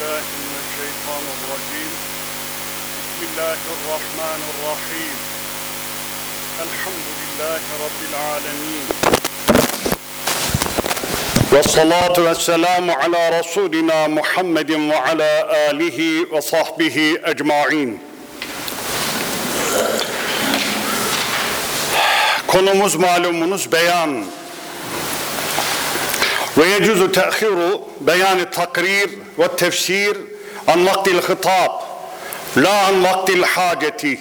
بالله من الشيطان الرجيم. بسم الله الرحمن الرحيم. الحمد لله رب العالمين. والصلاة والسلام على رسولنا محمد وعلى آله وصحبه أجمعين. Konumuz malumunuz beyan. Ve yecuzu te'khiru beyanı takrir ve tefsir an vaktil hitab la an vaktil haceti.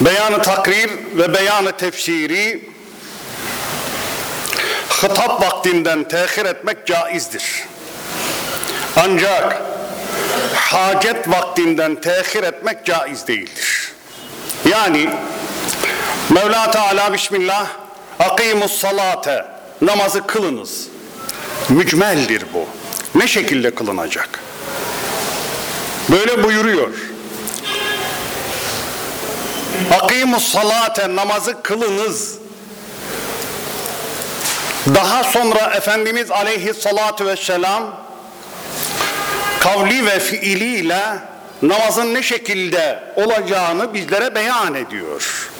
Beyanı takrir ve beyanı tefsiri hitap vaktinden tehir etmek caizdir. Ancak hacet vaktinden tehir etmek caiz değildir. Yani Mevla Teala Bismillah Akimus salate namazı kılınız. Mücmeldir bu. Ne şekilde kılınacak? Böyle buyuruyor. Akimus salate namazı kılınız. Daha sonra Efendimiz aleyhissalatu vesselam kavli ve fiiliyle namazın ne şekilde olacağını bizlere beyan ediyor.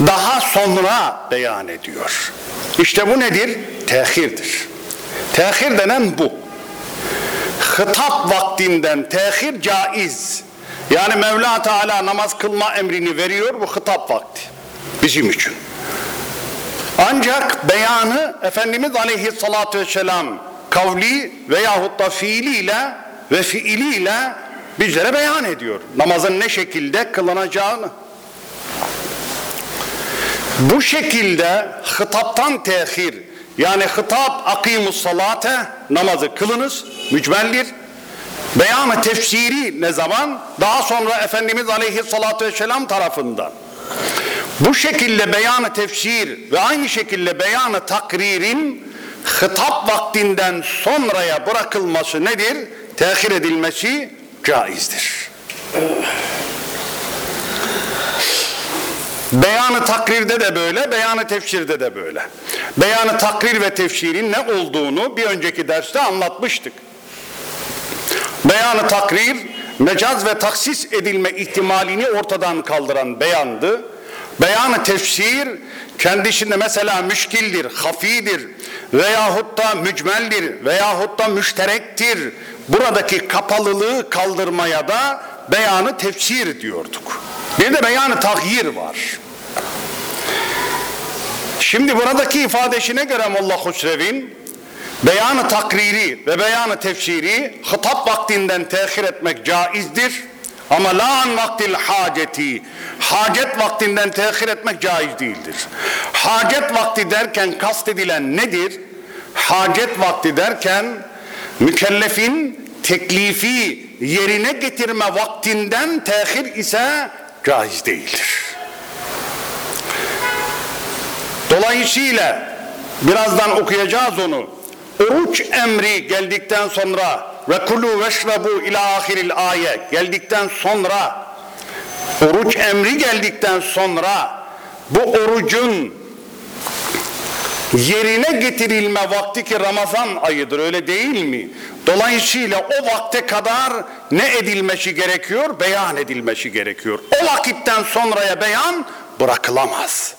Daha sonra beyan ediyor. İşte bu nedir? Tehirdir. Tehir denen bu. Hitap vaktinden tehir caiz. Yani Mevla Teala namaz kılma emrini veriyor bu hitap vakti. Bizim için. Ancak beyanı Efendimiz Aleyhisselatü Vesselam kavli veyahut da fiiliyle ve fiiliyle bizlere beyan ediyor. Namazın ne şekilde kılınacağını. Bu şekilde hitaptan tehir yani hitap akimus salate namazı kılınız mücmeldir. Beyanı tefsiri ne zaman? Daha sonra Efendimiz Aleyhisselatü Vesselam tarafından. Bu şekilde beyanı tefsir ve aynı şekilde beyanı takririn hitap vaktinden sonraya bırakılması nedir? Tehir edilmesi caizdir. Beyanı takrirde de böyle, beyanı tefsirde de böyle. Beyanı takrir ve tefsirin ne olduğunu bir önceki derste anlatmıştık. Beyanı takrir, mecaz ve taksis edilme ihtimalini ortadan kaldıran beyandı. Beyanı tefsir, kendisinde mesela müşkildir, hafidir veyahut da mücmeldir veyahut da müşterektir. Buradaki kapalılığı kaldırmaya da beyanı tefsir diyorduk. Bir de beyanı tahyir var. Şimdi buradaki ifadesine göre Molla Husrev'in beyanı takriri ve beyanı tefsiri hitap vaktinden tehir etmek caizdir. Ama la an vaktil haceti hacet vaktinden tehir etmek caiz değildir. Hacet vakti derken kastedilen nedir? Hacet vakti derken mükellefin teklifi yerine getirme vaktinden tehir ise caiz değildir. Dolayısıyla birazdan okuyacağız onu. Oruç emri geldikten sonra ve kulu veşrabu ila ahiril ayet geldikten sonra oruç emri geldikten sonra bu orucun yerine getirilme vakti ki Ramazan ayıdır öyle değil mi? Dolayısıyla o vakte kadar ne edilmesi gerekiyor? Beyan edilmesi gerekiyor. O vakitten sonraya beyan bırakılamaz.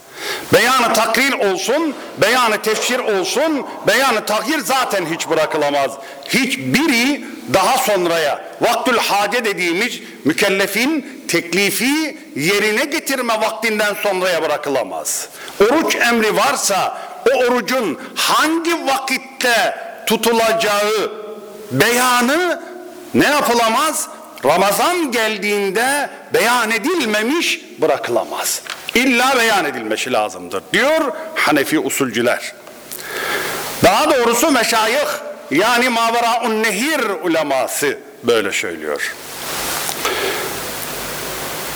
Beyanı takrir olsun, beyanı tefsir olsun, beyanı tahyir zaten hiç bırakılamaz. Hiçbiri daha sonraya, vaktül hace dediğimiz mükellefin teklifi yerine getirme vaktinden sonraya bırakılamaz. Oruç emri varsa o orucun hangi vakitte tutulacağı beyanı ne yapılamaz? Ramazan geldiğinde beyan edilmemiş bırakılamaz. İlla beyan edilmesi lazımdır diyor Hanefi usulcüler. Daha doğrusu meşayih yani Maveraun Nehir uleması böyle söylüyor.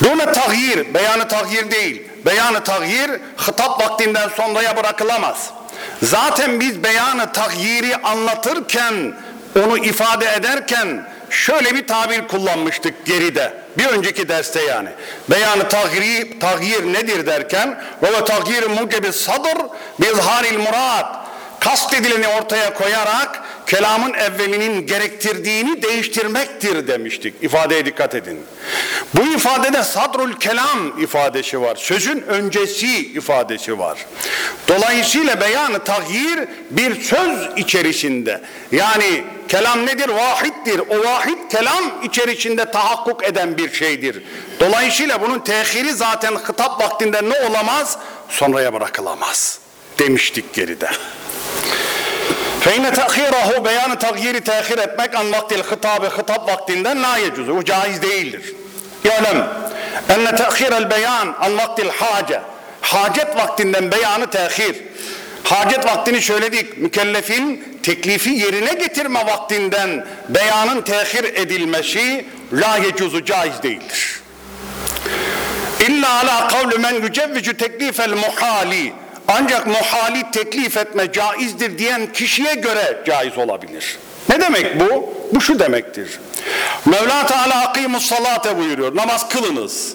Dune tahyir, beyanı tahyir değil. Beyanı tahyir hitap vaktinden sonraya bırakılamaz. Zaten biz beyanı tahyiri anlatırken, onu ifade ederken şöyle bir tabir kullanmıştık geride. Bir önceki derste yani. Beyanı tahyir, tahyir nedir derken ve tahyir mucebi sadr bi izharil murad. kastedileni ortaya koyarak kelamın evvelinin gerektirdiğini değiştirmektir demiştik. İfadeye dikkat edin. Bu ifadede sadrul kelam ifadesi var. Sözün öncesi ifadesi var. Dolayısıyla beyanı tahyir bir söz içerisinde. Yani kelam nedir? Vahittir. O vahid kelam içerisinde tahakkuk eden bir şeydir. Dolayısıyla bunun tehiri zaten hitap vaktinde ne olamaz? Sonraya bırakılamaz. Demiştik geride. Feyne te'khirahu beyanı tagyiri tehir etmek an vaktil hitabı hitap vaktinden la yecuzu. Bu caiz değildir. Yalem enne te'khirel beyan an vaktil hace. Hacet vaktinden beyanı tehir. Hacet vaktini söyledik. Mükellefin teklifi yerine getirme vaktinden beyanın tehir edilmesi la yecuzu caiz değildir. İlla ala kavlu men yücevvicu teklifel muhali. Ancak muhali teklif etme caizdir diyen kişiye göre caiz olabilir. Ne demek bu? Bu şu demektir. Mevla Teala akimus salate buyuruyor. Namaz kılınız.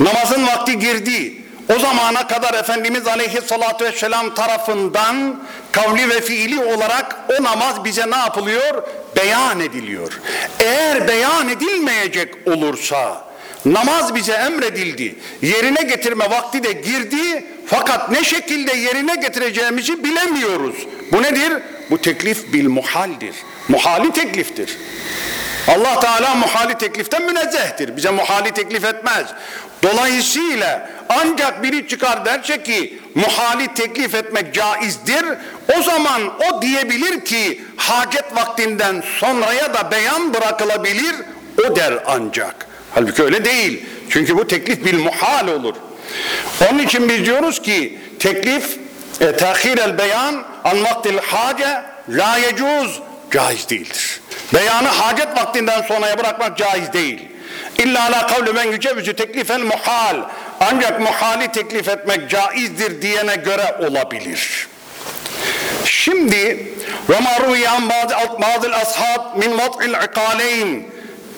Namazın vakti girdi. O zamana kadar Efendimiz Aleyhisselatü Vesselam tarafından kavli ve fiili olarak o namaz bize ne yapılıyor? Beyan ediliyor. Eğer beyan edilmeyecek olursa namaz bize emredildi. Yerine getirme vakti de girdi fakat ne şekilde yerine getireceğimizi bilemiyoruz. Bu nedir? Bu teklif bil muhaldir. Muhali tekliftir. Allah Teala muhali tekliften münezzehtir. Bize muhali teklif etmez. Dolayısıyla ancak biri çıkar derse ki muhali teklif etmek caizdir. O zaman o diyebilir ki hacet vaktinden sonraya da beyan bırakılabilir. O der ancak. Halbuki öyle değil. Çünkü bu teklif bil muhal olur. Onun için biz diyoruz ki teklif e, tehir el beyan an vaktil hace la yecuz caiz değildir. Beyanı hacet vaktinden sonraya bırakmak caiz değil. İlla ala kavlu men yücevüzü teklifen muhal. Ancak muhali teklif etmek caizdir diyene göre olabilir. Şimdi ve ma ruyan bazı ashab min vat'il ikaleyn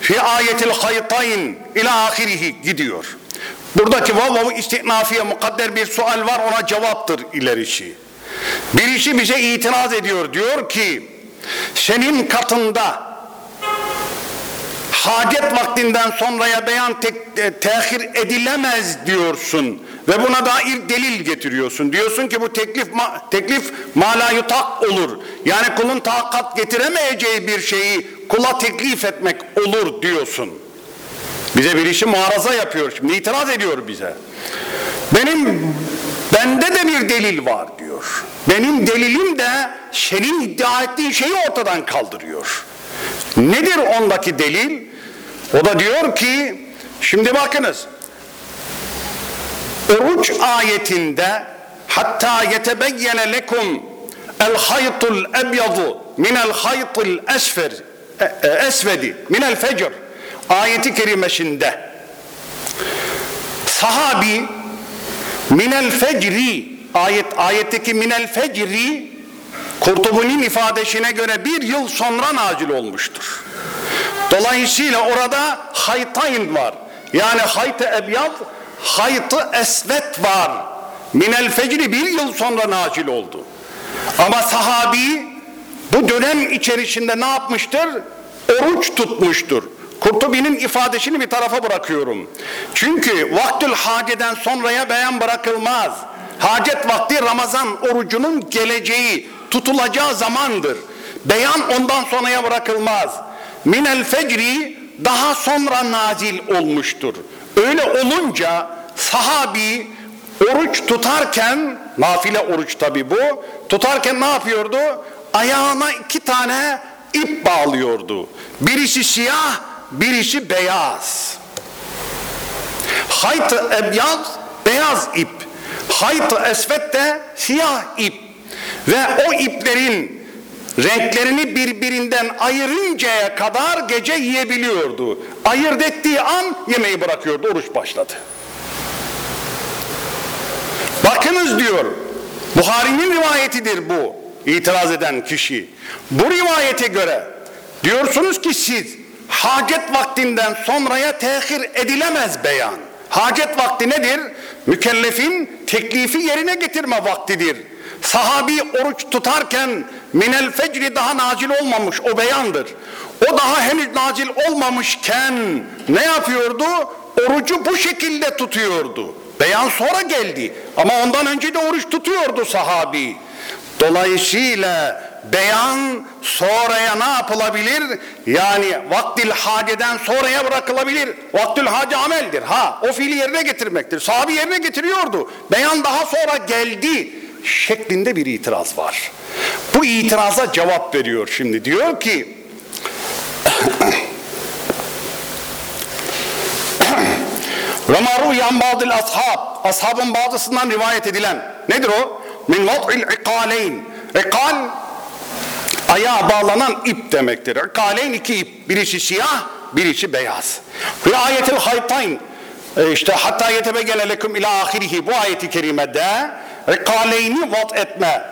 fi ayetil haytayn ila ahirihi gidiyor. Buradaki vav istinafiye mukadder bir sual var ona cevaptır ilerisi. Birisi bize itiraz ediyor diyor ki senin katında hacet vaktinden sonraya beyan te, tehir edilemez diyorsun ve buna dair delil getiriyorsun. Diyorsun ki bu teklif ma, teklif mala yutak olur. Yani kulun takat getiremeyeceği bir şeyi kula teklif etmek olur diyorsun. Bize bir işi muharaza yapıyor. Şimdi itiraz ediyor bize. Benim bende de bir delil var diyor. Benim delilim de senin iddia ettiğin şeyi ortadan kaldırıyor. Nedir ondaki delil? O da diyor ki şimdi bakınız Oruç ayetinde hatta yetebeyyene lekum el haytul ebyadu minel haytul esfer e, esvedi minel fecr ayeti kerimesinde sahabi minel fecri ayet ayetteki minel fecri Kurtubu'nun ifadesine göre bir yıl sonra nazil olmuştur. Dolayısıyla orada haytayn var. Yani hayt-ı ebyad, hayt-ı esvet var. Minel fecri bir yıl sonra nazil oldu. Ama sahabi bu dönem içerisinde ne yapmıştır? Oruç tutmuştur. Kurtubi'nin ifadesini bir tarafa bırakıyorum. Çünkü vaktül haceden sonraya beyan bırakılmaz. Hacet vakti Ramazan orucunun geleceği, tutulacağı zamandır. Beyan ondan sonraya bırakılmaz. Minel fecri daha sonra nazil olmuştur. Öyle olunca sahabi oruç tutarken, nafile oruç tabi bu, tutarken ne yapıyordu? Ayağına iki tane ip bağlıyordu. Birisi siyah, birisi beyaz. Hayt-ı ebyaz, beyaz ip. Hayt-ı esvet de siyah ip. Ve o iplerin renklerini birbirinden ayırıncaya kadar gece yiyebiliyordu. Ayırt ettiği an yemeği bırakıyordu, oruç başladı. Bakınız diyor, Buhari'nin rivayetidir bu, itiraz eden kişi. Bu rivayete göre diyorsunuz ki siz hacet vaktinden sonraya tehir edilemez beyan. Hacet vakti nedir? mükellefin teklifi yerine getirme vaktidir. Sahabi oruç tutarken minel fecri daha nacil olmamış o beyandır. O daha henüz nacil olmamışken ne yapıyordu? Orucu bu şekilde tutuyordu. Beyan sonra geldi ama ondan önce de oruç tutuyordu sahabi. Dolayısıyla beyan sonraya ne yapılabilir? Yani vaktil haceden sonraya bırakılabilir. Vaktil hace ameldir. Ha o fiili yerine getirmektir. Sahabi yerine getiriyordu. Beyan daha sonra geldi şeklinde bir itiraz var. Bu itiraza cevap veriyor şimdi. Diyor ki ve maru yan bazı ashab ashabın bazısından rivayet edilen nedir o? Min vat'il ikaleyn ikal ayağa bağlanan ip demektir. İkaleyn iki ip. Birisi siyah, birisi beyaz. Ve ayetil haytayn e, işte hatta yetebegele lekum ila ahirihi bu ayeti kerimede ikaleyni vat etme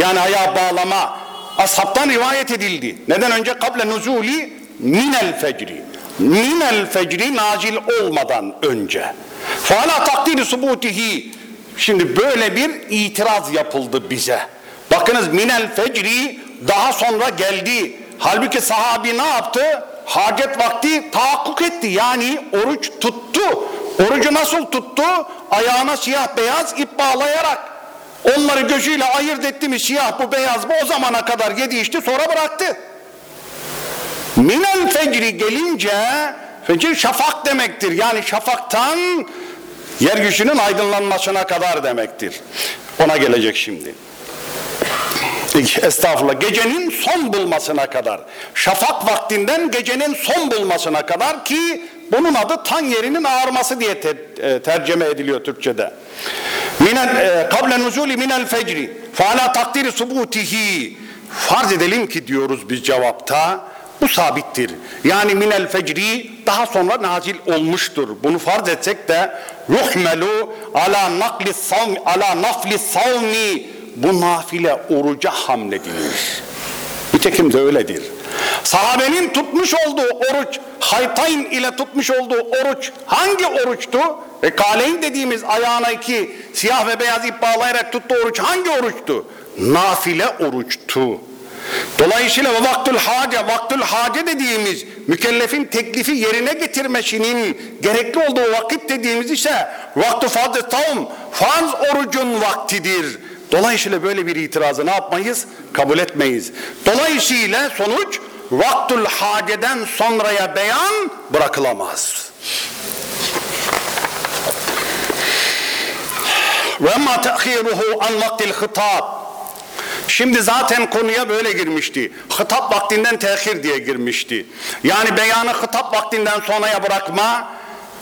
yani ayağa bağlama ashabtan rivayet edildi. Neden önce kable nuzuli minel fecri minel fecri nazil olmadan önce. Fala takdiri subutihi Şimdi böyle bir itiraz yapıldı bize. Bakınız minel fecri daha sonra geldi. Halbuki sahabi ne yaptı? Hacet vakti tahakkuk etti. Yani oruç tuttu. Orucu nasıl tuttu? Ayağına siyah beyaz ip bağlayarak. Onları gözüyle ayırt etti mi siyah bu beyaz bu o zamana kadar yedi içti sonra bıraktı. Minel fecri gelince fecir şafak demektir. Yani şafaktan yeryüzünün aydınlanmasına kadar demektir. Ona gelecek şimdi. Estağfurullah. Gecenin son bulmasına kadar. Şafak vaktinden gecenin son bulmasına kadar ki bunun adı tan yerinin ağarması diye te, e, tercüme ediliyor Türkçe'de. Minel e, kable nuzuli minel fecri fa takdiri subutihi farz edelim ki diyoruz biz cevapta bu sabittir. Yani minel fecri daha sonra nazil olmuştur. Bunu farz etsek de yuhmelu ala nakli savmi ala nafli savmi bu nafile oruca hamledilir. Nitekim de öyledir. Sahabenin tutmuş olduğu oruç, haytayn ile tutmuş olduğu oruç hangi oruçtu? E kaleyn dediğimiz ayağına iki siyah ve beyaz ip bağlayarak tuttuğu oruç hangi oruçtu? Nafile oruçtu. Dolayısıyla vaktül hace, vaktül hace dediğimiz mükellefin teklifi yerine getirmesinin gerekli olduğu vakit dediğimiz ise vaktu fazl tavm, farz orucun vaktidir. Dolayısıyla böyle bir itirazı ne yapmayız? Kabul etmeyiz. Dolayısıyla sonuç vaktül haceden sonraya beyan bırakılamaz. Ve ma te'khiruhu an vaktil hitab. Şimdi zaten konuya böyle girmişti. Hitap vaktinden tehir diye girmişti. Yani beyanı hitap vaktinden sonraya bırakma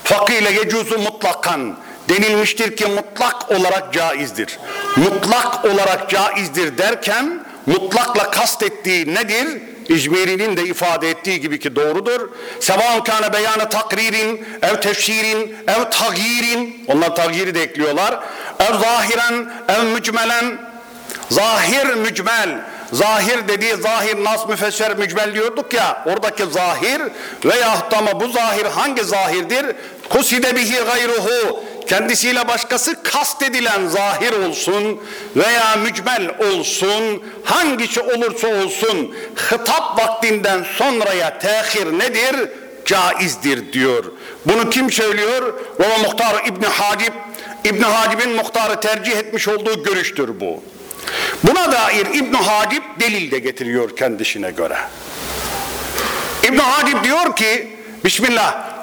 fakile yecuzu mutlakan denilmiştir ki mutlak olarak caizdir. Mutlak olarak caizdir derken mutlakla kastettiği nedir? İzmiri'nin de ifade ettiği gibi ki doğrudur. Sevan kâne beyanı takririn, ev tefsirin, ev tagyirin, onlar tagyiri de ekliyorlar. Ev zahiren, ev mücmelen, Zahir mücmel, zahir dediği zahir nas müfesser mücmel diyorduk ya oradaki zahir veya ama bu zahir hangi zahirdir? Kuside bihi gayruhu kendisiyle başkası kastedilen zahir olsun veya mücmel olsun hangisi olursa olsun hitap vaktinden sonraya tehir nedir? Caizdir diyor. Bunu kim söylüyor? Baba Muhtar İbni Hacib İbni Hacib'in muhtarı tercih etmiş olduğu görüştür bu. Buna dair İbn Hadib delil de getiriyor kendisine göre. İbn Hadib diyor ki Bismillah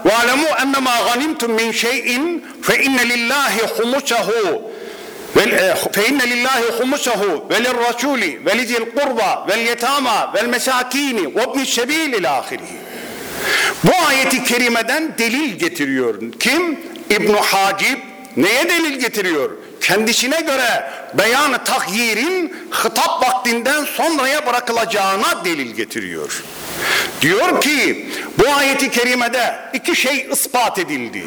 humusahu fe inne lillahi humusahu ve lirrasuli ve lizil kurba vel yetama vel mesakini ve ibnis sebil ila ahirihi. Bu ayeti kerimeden delil getiriyor. Kim? İbn Hacib neye delil getiriyor? kendisine göre beyanı tahyirin hitap vaktinden sonraya bırakılacağına delil getiriyor. Diyor ki bu ayeti kerimede iki şey ispat edildi.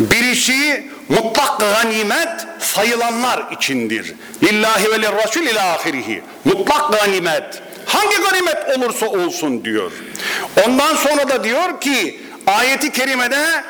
Birisi mutlak ganimet sayılanlar içindir. Lillahi ve lirrasul ila ahirihi. Mutlak ganimet. Hangi ganimet olursa olsun diyor. Ondan sonra da diyor ki ayeti kerimede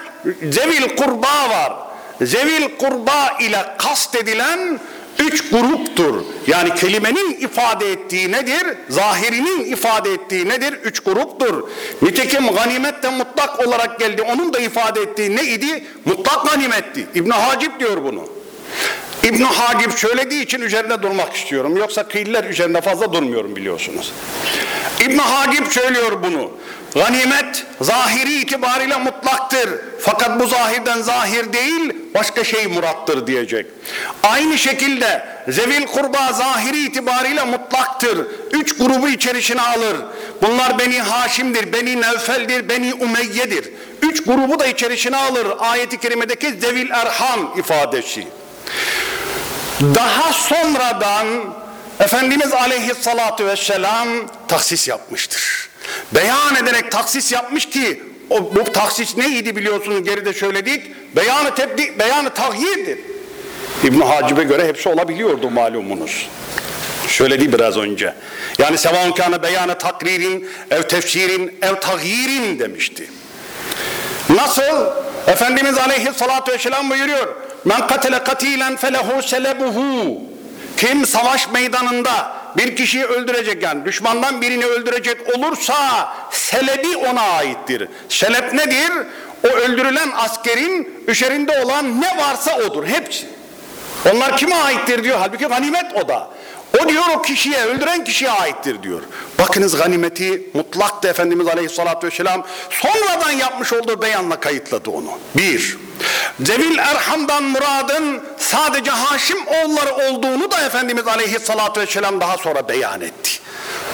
zevil kurba var zevil kurba ile kastedilen üç gruptur. Yani kelimenin ifade ettiği nedir? Zahirinin ifade ettiği nedir? Üç gruptur. Nitekim ganimet de mutlak olarak geldi. Onun da ifade ettiği ne idi? Mutlak ganimetti. İbn Hacip diyor bunu. İbn Hacip söylediği için üzerinde durmak istiyorum. Yoksa kıyılar üzerinde fazla durmuyorum biliyorsunuz. İbn Hacip söylüyor bunu. Ganimet zahiri itibariyle mutlaktır. Fakat bu zahirden zahir değil başka şey murattır diyecek. Aynı şekilde zevil kurba zahiri itibariyle mutlaktır. Üç grubu içerisine alır. Bunlar Beni Haşim'dir, Beni Nevfel'dir, Beni Umeyye'dir. Üç grubu da içerisine alır. Ayet-i kerimedeki zevil erham ifadesi. Daha sonradan Efendimiz aleyhissalatu vesselam taksis yapmıştır. Beyan ederek taksis yapmış ki o, bu taksis neydi biliyorsunuz geride söyledik. Beyanı tebdi, beyanı tahyirdir. İbn Hacib'e göre hepsi olabiliyordu malumunuz. Söyledi biraz önce. Yani sevan kana beyanı takririn, ev tefsirin, ev tahyirin demişti. Nasıl? Efendimiz aleyhissalatü vesselam buyuruyor. Men katele katilen felehu selebuhu. Kim savaş meydanında bir kişiyi öldürecek yani düşmandan birini öldürecek olursa selebi ona aittir. Selep nedir? O öldürülen askerin üzerinde olan ne varsa odur hepsi. Onlar kime aittir diyor. Halbuki ganimet o da. O diyor o kişiye, öldüren kişiye aittir diyor. Bakınız ganimeti mutlak da Efendimiz Aleyhisselatü Vesselam sonradan yapmış olduğu beyanla kayıtladı onu. Bir, Zevil Erham'dan muradın sadece Haşim oğulları olduğunu da Efendimiz Aleyhisselatü Vesselam daha sonra beyan etti.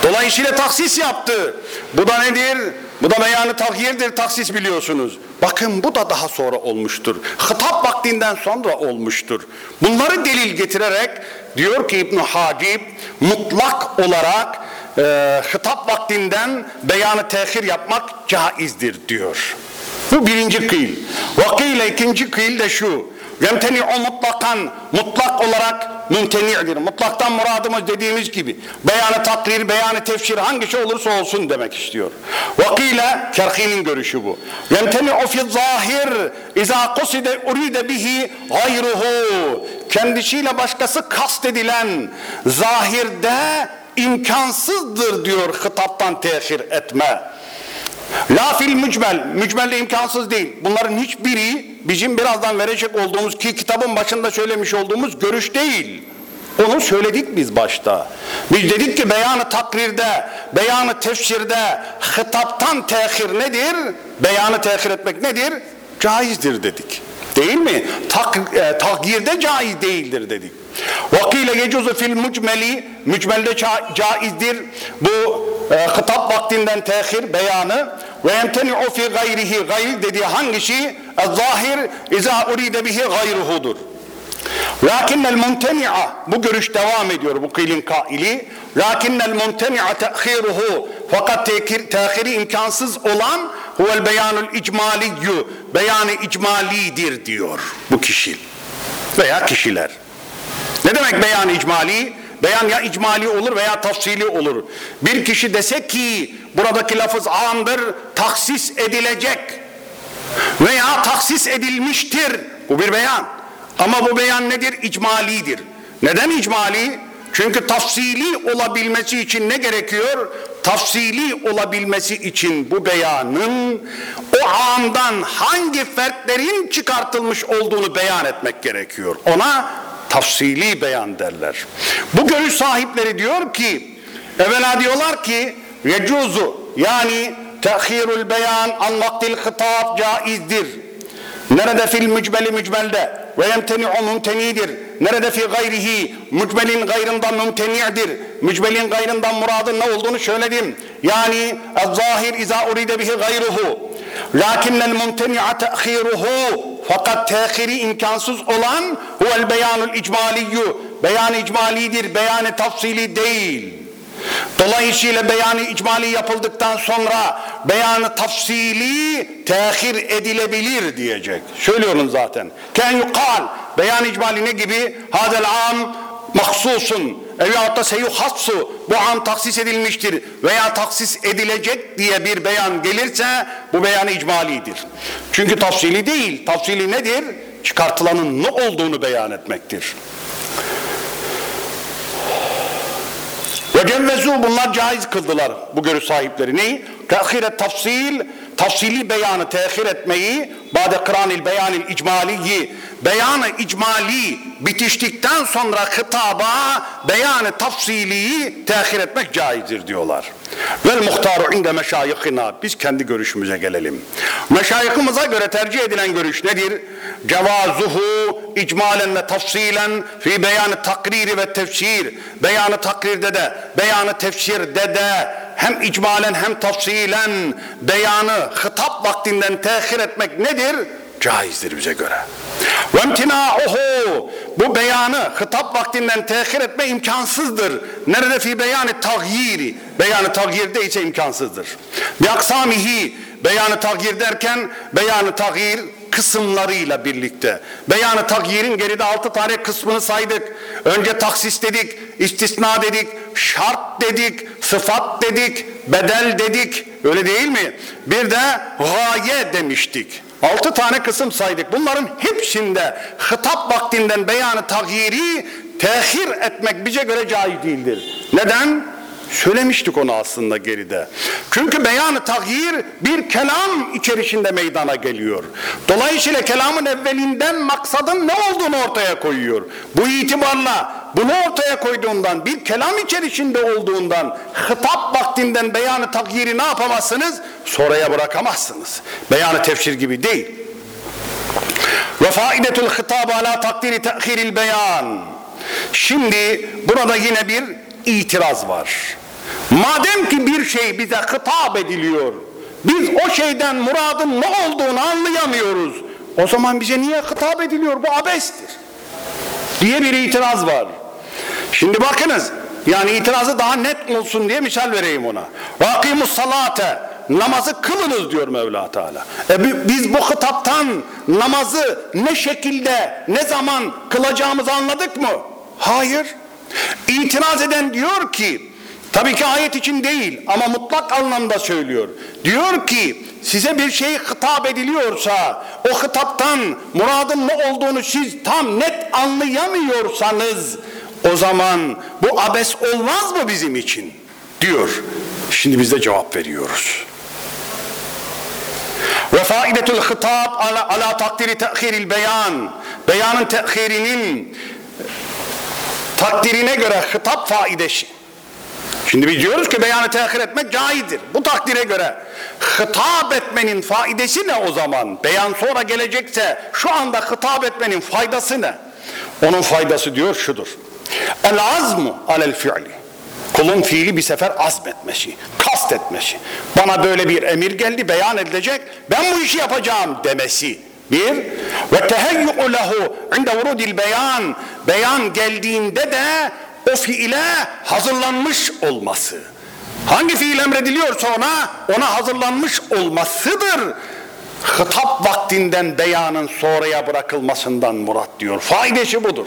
Dolayısıyla taksis yaptı. Bu da nedir? Bu da beyanı tahyirdir, taksis biliyorsunuz. Bakın bu da daha sonra olmuştur. Hitap vaktinden sonra olmuştur. Bunları delil getirerek diyor ki İbn Hacib mutlak olarak e, hitap vaktinden beyanı tehir yapmak caizdir diyor. Bu birinci kıyıl. Vakıyla ikinci kıyıl de şu. Yemteni o mutlakan mutlak olarak mümteni'dir. Mutlaktan muradımız dediğimiz gibi beyanı takrir, beyanı tefsir hangisi olursa olsun demek istiyor. Vakile kerhinin görüşü bu. Yemteni o fi zahir izâ kuside uride bihi gayruhu. Kendisiyle başkası kastedilen zahirde imkansızdır diyor hitaptan tehir etme. La fil mücmel, mücmelde imkansız değil. Bunların hiçbiri bizim birazdan verecek olduğumuz ki kitabın başında söylemiş olduğumuz görüş değil. Onu söyledik biz başta. Biz dedik ki beyanı takrirde, beyanı tefsirde, hitaptan tehir nedir? Beyanı tehir etmek nedir? Caizdir dedik. Değil mi? Tak, e, takyirde caiz değildir dedik. Vakile yecuzu fil mücmeli, mücmelde ca, caizdir. Bu e, hitap vaktinden tehir beyanı ve yemteni'u fi gayrihi gayr dediği hangisi? zahir iza uride bihi gayruhudur. Lakinnel mumteni'a bu görüş devam ediyor bu kıylin kaili. Lakinnel mumteni'a te'khiruhu fakat tehiri imkansız olan huvel beyanul icmaliyyu beyanı icmalidir diyor bu kişi veya kişiler. Ne demek beyan icmali? Beyan ya icmali olur veya tafsili olur. Bir kişi dese ki buradaki lafız amdır, taksis edilecek veya taksis edilmiştir. Bu bir beyan. Ama bu beyan nedir? İcmalidir. Neden icmali? Çünkü tafsili olabilmesi için ne gerekiyor? Tafsili olabilmesi için bu beyanın o andan hangi fertlerin çıkartılmış olduğunu beyan etmek gerekiyor. Ona tafsili beyan derler. Bu görüş sahipleri diyor ki evvela diyorlar ki yecuzu yani tehirul beyan an vaktil hitap caizdir. Nerede fil mücmeli mücmelde ve yemteni'u mumtenidir. Nerede fi gayrihi mücmelin gayrından mumteni'dir. Mücmelin gayrından muradın ne olduğunu söyledim. Yani zahir iza uride bihi gayruhu. Lakinnel mumteni'a te'khiruhu fakat tehiri imkansız olan huvel beyanul icmaliyyu. Beyan icmalidir, beyanı tafsili değil. Dolayısıyla beyanı icmali yapıldıktan sonra beyanı tafsili tehir edilebilir diyecek. Söylüyorum zaten. Ken yukal beyan icmali ne gibi? Hadel am mahsusun veyahut da seyuhassu bu am taksis edilmiştir veya taksis edilecek diye bir beyan gelirse bu beyanı icmalidir. Çünkü tafsili değil. Tafsili nedir? çıkartılanın ne olduğunu beyan etmektir. Ve cevvezu bunlar caiz kıldılar bu görüş sahipleri. Neyi? Tehire tafsil, tafsili beyanı tehir etmeyi, bade kıranil beyanil icmaliyi, beyanı icmali bitiştikten sonra hitaba beyanı tafsiliyi tehir etmek caizdir diyorlar. Vel muhtaru inde meşayihina. Biz kendi görüşümüze gelelim. Meşayihimize göre tercih edilen görüş nedir? Cevazuhu icmalen ve tafsilen fi beyanı takriri ve tefsir. Beyanı takrirde de, beyanı tefsirde de hem icmalen hem tafsilen beyanı hitap vaktinden tehir etmek nedir? Caizdir bize göre. İmtina'uhu bu beyanı hitap vaktinden tehir etme imkansızdır. Nerede fi beyanı tagyiri? Beyanı tagyirde ise imkansızdır. Bi aksamihi beyanı tagyir derken beyanı tagyir kısımlarıyla birlikte. Beyanı takyirin geride altı tane kısmını saydık. Önce taksis dedik, istisna dedik, şart dedik, sıfat dedik, bedel dedik. Öyle değil mi? Bir de gaye demiştik. Altı tane kısım saydık. Bunların hepsinde hitap vaktinden beyanı tagyiri tehir etmek bize göre caiz değildir. Neden? Söylemiştik onu aslında geride. Çünkü beyanı tagyir bir kelam içerisinde meydana geliyor. Dolayısıyla kelamın evvelinden maksadın ne olduğunu ortaya koyuyor. Bu itibarla bunu ortaya koyduğundan bir kelam içerisinde olduğundan hitap vaktinden beyanı tagyiri ne yapamazsınız? Sonraya bırakamazsınız. Beyanı tefsir gibi değil. Ve faidetul hitab ala takdiri tehiril beyan. Şimdi burada yine bir itiraz var. Madem ki bir şey bize hitap ediliyor, biz o şeyden muradın ne olduğunu anlayamıyoruz. O zaman bize niye hitap ediliyor? Bu abestir. Diye bir itiraz var. Şimdi bakınız, yani itirazı daha net olsun diye misal vereyim ona. Vakimus salate, namazı kılınız diyor Mevla Teala. E biz bu hitaptan namazı ne şekilde, ne zaman kılacağımızı anladık mı? Hayır. İtiraz eden diyor ki, tabii ki ayet için değil ama mutlak anlamda söylüyor. Diyor ki, size bir şey hitap ediliyorsa, o hitaptan muradın ne olduğunu siz tam net anlayamıyorsanız, o zaman bu abes olmaz mı bizim için? Diyor. Şimdi biz de cevap veriyoruz. Ve faidetul hitap ala, ala takdiri tehiril beyan. Beyanın tehirinin takdirine göre hitap faidesi. Şimdi biz diyoruz ki beyanı tehir etmek caizdir. Bu takdire göre hitap etmenin faidesi ne o zaman? Beyan sonra gelecekse şu anda hitap etmenin faydası ne? Onun faydası diyor şudur. El azmu alel fi'li. Kulun fiili bir sefer azmetmesi, kast etmesi. Bana böyle bir emir geldi, beyan edilecek. Ben bu işi yapacağım demesi. Bir, ve teheyyu'u lehu inde vurudil beyan. Beyan geldiğinde de o fiile hazırlanmış olması. Hangi fiil emrediliyorsa ona, ona hazırlanmış olmasıdır. Hitap vaktinden beyanın sonraya bırakılmasından murat diyor. Faidesi budur.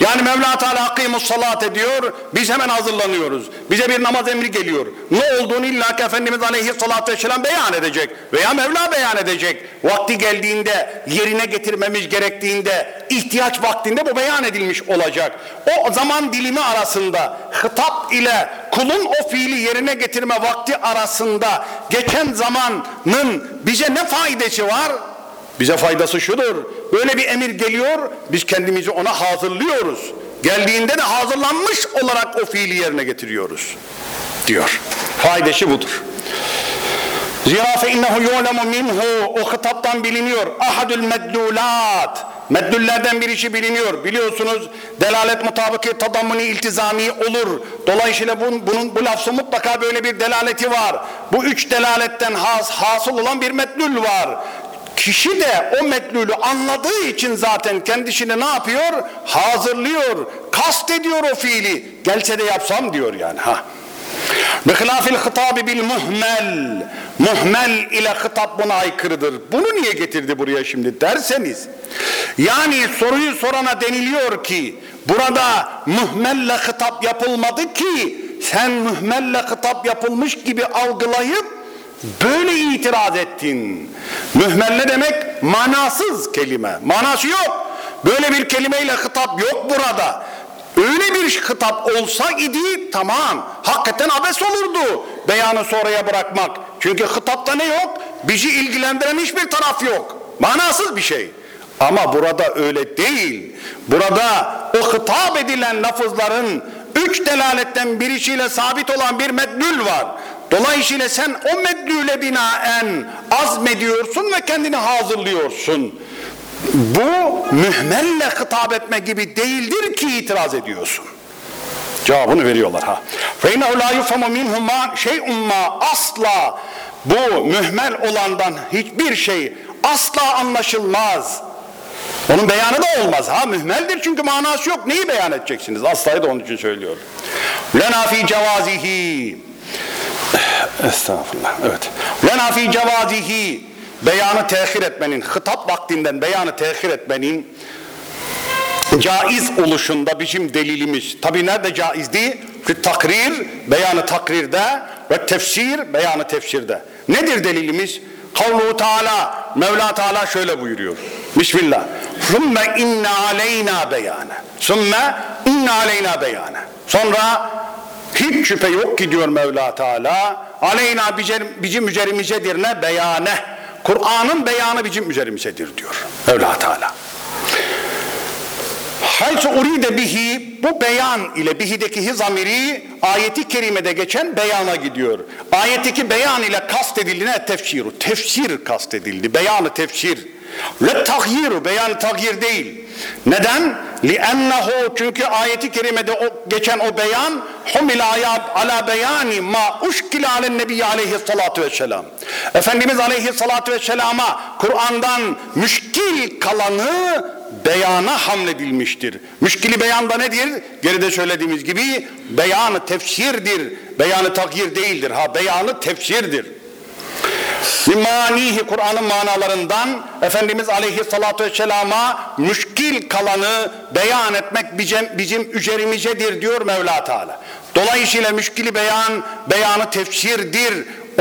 Yani Mevla Teala hakimus salat ediyor, biz hemen hazırlanıyoruz. Bize bir namaz emri geliyor. Ne olduğunu illa ki Efendimiz Aleyhisselatü Vesselam beyan edecek veya Mevla beyan edecek. Vakti geldiğinde, yerine getirmemiz gerektiğinde, ihtiyaç vaktinde bu beyan edilmiş olacak. O zaman dilimi arasında hitap ile kulun o fiili yerine getirme vakti arasında geçen zamanın bize ne faydası var? Bize faydası şudur. Böyle bir emir geliyor, biz kendimizi ona hazırlıyoruz. Geldiğinde de hazırlanmış olarak o fiili yerine getiriyoruz. Diyor. Faydası budur. Zira fe innehu yu'lemu minhu o hitaptan biliniyor. Ahadül medlulat. Meddüllerden bir işi biliniyor. Biliyorsunuz delalet mutabıkı tadammuni iltizami olur. Dolayısıyla bunun, bunun bu lafzı mutlaka böyle bir delaleti var. Bu üç delaletten has, hasıl olan bir meddül var. Kişi de o metlülü anladığı için zaten kendisini ne yapıyor? Hazırlıyor, kast ediyor o fiili. Gelse de yapsam diyor yani. ha. Bihilafil hitabi bil muhmel. Muhmel ile hitap buna aykırıdır. Bunu niye getirdi buraya şimdi derseniz. Yani soruyu sorana deniliyor ki burada muhmelle hitap yapılmadı ki sen mühmelle hitap yapılmış gibi algılayıp Böyle itiraz ettin. Mühmel ne demek? Manasız kelime. Manası yok. Böyle bir kelimeyle hitap yok burada. Öyle bir hitap olsa idi tamam. Hakikaten abes olurdu beyanı sonraya bırakmak. Çünkü hitapta ne yok? Bizi ilgilendiren hiçbir taraf yok. Manasız bir şey. Ama burada öyle değil. Burada o hitap edilen lafızların üç delaletten birisiyle sabit olan bir medlül var. Dolayısıyla sen o medlüle binaen azmediyorsun ve kendini hazırlıyorsun. Bu mühmelle hitap etme gibi değildir ki itiraz ediyorsun. Cevabını veriyorlar ha. فَاِنَّهُ لَا يُفَمُ مِنْهُ مَا شَيْءٌ مَا Asla bu mühmel olandan hiçbir şey asla anlaşılmaz. Onun beyanı da olmaz ha mühmeldir çünkü manası yok. Neyi beyan edeceksiniz? Aslayı da onun için söylüyor. Lena fi cevazihi Estağfurullah. Evet. Lena fi cevazihi beyanı tehir etmenin, hitap vaktinden beyanı tehir etmenin caiz oluşunda bizim delilimiz. Tabi nerede caizdi? Fi takrir, beyanı takrirde ve tefsir, beyanı tefsirde. Nedir delilimiz? Kavlu Teala, Mevla Teala şöyle buyuruyor. Bismillah. Sümme inne aleyna beyane. Sümme inne aleyna beyane. Sonra hiç şüphe yok ki diyor Mevla Teala. Aleyna bizim üzerimizedir ne? Beyane. Kur'an'ın beyanı bizim üzerimizedir diyor Mevla Teala. Haysu uride bihi bu beyan ile bihideki hizamiri ayeti kerimede geçen beyana gidiyor. Ayetteki beyan ile kastedildi ne? Tefsiru. Tefsir kastedildi. Beyanı tefsir. Ve tahyiru. Beyanı tahyir değil. Neden? Li'ennehu çünkü ayeti kerimede o, geçen o beyan humil ala beyani ma uşkile alen nebiyye aleyhissalatu vesselam. Efendimiz aleyhissalatu vesselama Kur'an'dan müşkil kalanı beyana hamledilmiştir. Müşkili beyanda nedir? Geride söylediğimiz gibi beyanı tefsirdir. Beyanı takyir değildir. Ha beyanı tefsirdir. Manihi Kur'an'ın manalarından Efendimiz Aleyhisselatü Vesselam'a müşkil kalanı beyan etmek bizim, bizim üzerimizedir diyor Mevla Teala. Dolayısıyla müşkili beyan, beyanı tefsirdir.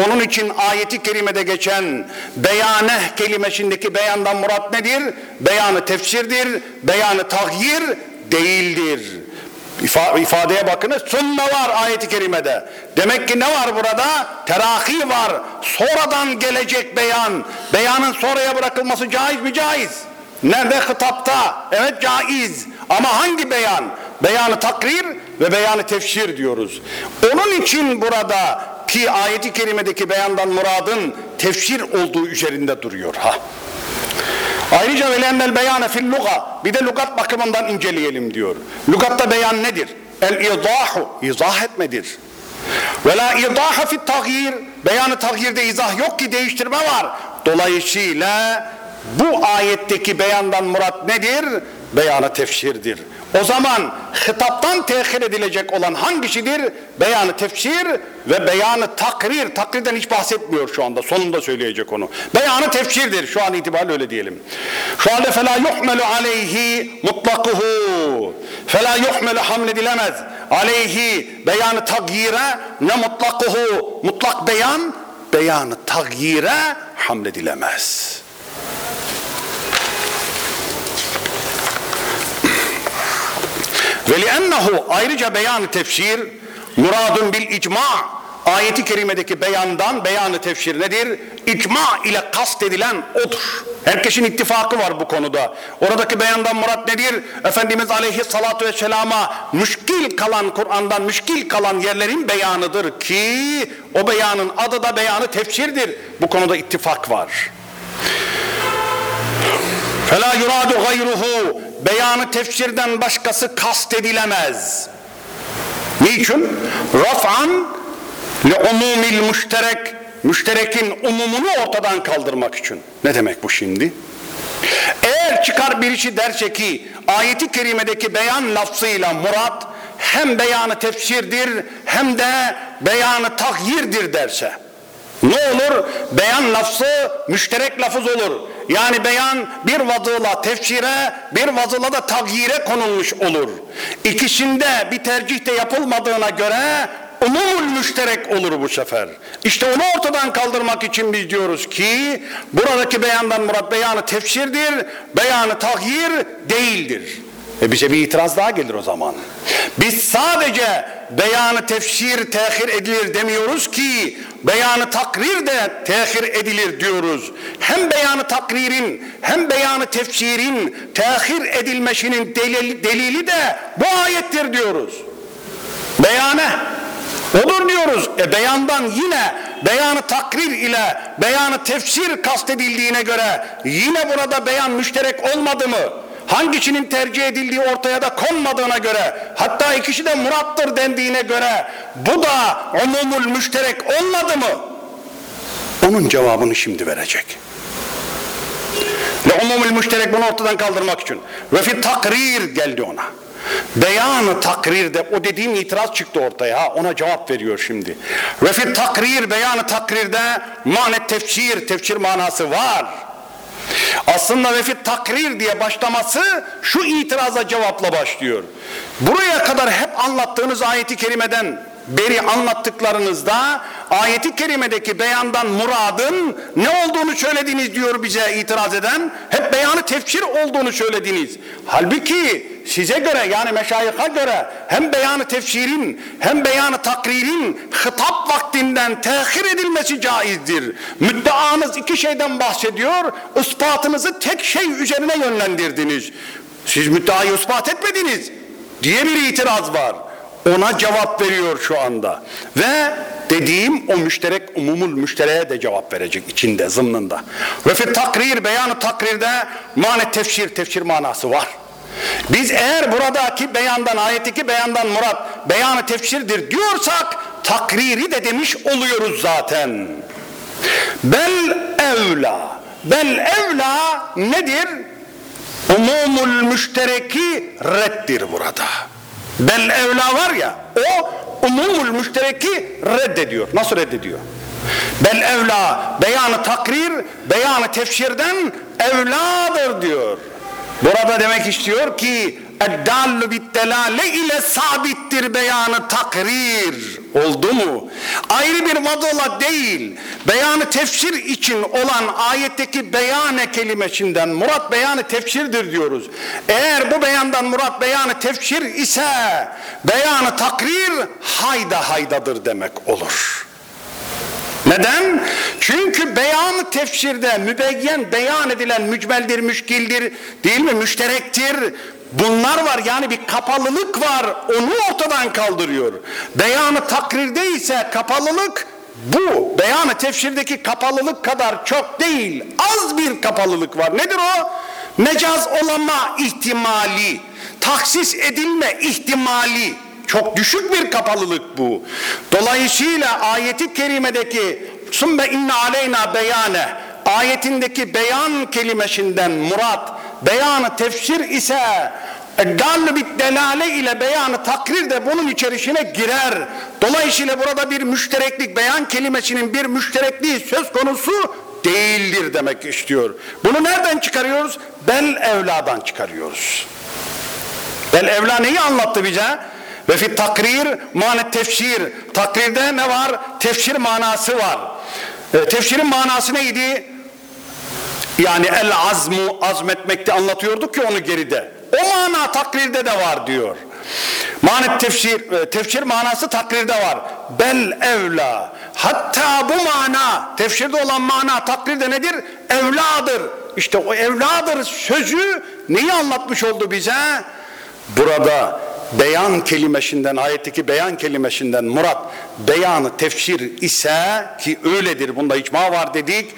Onun için ayeti kerimede geçen beyaneh kelimesindeki beyandan murat nedir? Beyanı tefsirdir, beyanı tahyir değildir. İfadeye bakınız. Sümme var ayeti kerimede. Demek ki ne var burada? Terahi var. Sonradan gelecek beyan. Beyanın sonraya bırakılması caiz mi? Caiz. Nerede? Hitapta. Evet caiz. Ama hangi beyan? Beyanı takrir ve beyanı tefsir diyoruz. Onun için burada ki ayeti kerimedeki beyandan muradın tefsir olduğu üzerinde duruyor. Ha. Ayrıca velennel beyane fil luga bir de lugat bakımından inceleyelim diyor. Lugatta beyan nedir? El izahu izah etmedir. Ve la izaha fit tagyir beyanı tagyirde izah yok ki değiştirme var. Dolayısıyla bu ayetteki beyandan murat nedir? Beyanı tefsirdir. O zaman hitaptan tehir edilecek olan hangisidir? Beyanı tefsir ve beyanı takrir. Takrirden hiç bahsetmiyor şu anda. Sonunda söyleyecek onu. Beyanı tefsirdir. Şu an itibariyle öyle diyelim. Şu anda fela yuhmelu aleyhi mutlakuhu. Fela yuhmelu hamledilemez. Aleyhi beyanı tagyire ne mutlakuhu. Mutlak beyan beyanı tagyire hamledilemez. Ve li'ennehu ayrıca beyan tefsir muradun bil icma ayeti kerimedeki beyandan beyanı tefsir nedir? İcma ile kastedilen odur. Herkesin ittifakı var bu konuda. Oradaki beyandan murat nedir? Efendimiz aleyhissalatu vesselama müşkil kalan Kur'an'dan müşkil kalan yerlerin beyanıdır ki o beyanın adı da beyanı tefsirdir. Bu konuda ittifak var. Fela yuradu gayruhu beyanı tefsirden başkası kastedilemez. Niçin? Raf'an li umumil müşterek müşterekin umumunu ortadan kaldırmak için. Ne demek bu şimdi? Eğer çıkar birisi derse ki ayeti kerimedeki beyan lafzıyla murat hem beyanı tefsirdir hem de beyanı tahyirdir derse ne olur? Beyan lafzı müşterek lafız olur. Yani beyan bir vazıyla tefsire, bir vazıyla da tagyire konulmuş olur. İkisinde bir tercih de yapılmadığına göre umumul müşterek olur bu sefer. İşte onu ortadan kaldırmak için biz diyoruz ki buradaki beyandan murat beyanı tefsirdir, beyanı tahyir değildir. E bize bir itiraz daha gelir o zaman. Biz sadece beyanı tefsir tehir edilir demiyoruz ki beyanı takrir de tehir edilir diyoruz. Hem beyanı takririn hem beyanı tefsirin tehir edilmesinin delili, delili de bu ayettir diyoruz. Beyane olur diyoruz. E beyandan yine beyanı takrir ile beyanı tefsir kastedildiğine göre yine burada beyan müşterek olmadı mı? Hangisinin tercih edildiği ortaya da konmadığına göre hatta ikisi de murattır dendiğine göre bu da umumul müşterek olmadı mı? Onun cevabını şimdi verecek. Ve umumul müşterek bunu ortadan kaldırmak için. Ve fi takrir geldi ona. Beyanı takrirde o dediğim itiraz çıktı ortaya. Ha, ona cevap veriyor şimdi. Ve fi takrir beyanı takrirde manet tefsir tefsir manası var. Aslında ve fi takrir diye başlaması şu itiraza cevapla başlıyor. Buraya kadar hep anlattığınız ayeti kerimeden beri anlattıklarınızda ayeti kerimedeki beyandan muradın ne olduğunu söylediniz diyor bize itiraz eden. Hep beyanı tefsir olduğunu söylediniz. Halbuki size göre yani meşayika göre hem beyanı tefsirin hem beyanı takririn hitap vaktinden tehir edilmesi caizdir. Müddeanız iki şeyden bahsediyor. ispatınızı tek şey üzerine yönlendirdiniz. Siz müddeayı ispat etmediniz diye bir itiraz var. Ona cevap veriyor şu anda. Ve dediğim o müşterek umumul müştereye de cevap verecek içinde zımnında. Ve fi takrir beyanı takrirde mane tefsir tefsir manası var. Biz eğer buradaki beyandan ayetteki beyandan murat beyanı tefsirdir diyorsak takriri de demiş oluyoruz zaten. Bel evla. Bel evla nedir? Umumul müştereki reddir burada. Bel evla var ya o umumul müştereki reddediyor. Nasıl reddediyor? Bel evla beyanı takrir, beyanı tefsirden evladır diyor. Burada demek istiyor ki eddallu bittelale ile sabittir beyanı takrir. Oldu mu? Ayrı bir vadola değil. Beyanı tefsir için olan ayetteki beyane kelimesinden murat beyanı tefsirdir diyoruz. Eğer bu beyandan murat beyanı tefsir ise beyanı takrir hayda haydadır demek olur. Neden? Çünkü beyan tefsirde mübeyyen beyan edilen mücmeldir, müşkildir, değil mi? Müşterektir. Bunlar var yani bir kapalılık var. Onu ortadan kaldırıyor. Beyanı takrirde ise kapalılık bu beyanı tefsirdeki kapalılık kadar çok değil. Az bir kapalılık var. Nedir o? Mecaz olama ihtimali, taksis edilme ihtimali. Çok düşük bir kapalılık bu. Dolayısıyla ayeti kerimedeki summe inne aleyna beyane ayetindeki beyan kelimesinden murat beyanı tefsir ise Dallı bit delale ile beyanı takrir de bunun içerisine girer. Dolayısıyla burada bir müştereklik beyan kelimesinin bir müşterekliği söz konusu değildir demek istiyor. Bunu nereden çıkarıyoruz? Bel evladan çıkarıyoruz. Bel evla neyi anlattı bize? Ve fi takrir manet tefsir. Takrirde ne var? Tefsir manası var. E, tefsirin manası neydi? Yani el azmu azmetmekte anlatıyorduk ki onu geride. O mana takrirde de var diyor. Manet tefsir, e, tefsir manası takrirde var. Bel evla. Hatta bu mana, tefsirde olan mana takrirde nedir? Evladır. İşte o evladır sözü neyi anlatmış oldu bize? Burada beyan kelimesinden, ayetteki beyan kelimesinden murat beyanı tefsir ise ki öyledir bunda icma var dedik.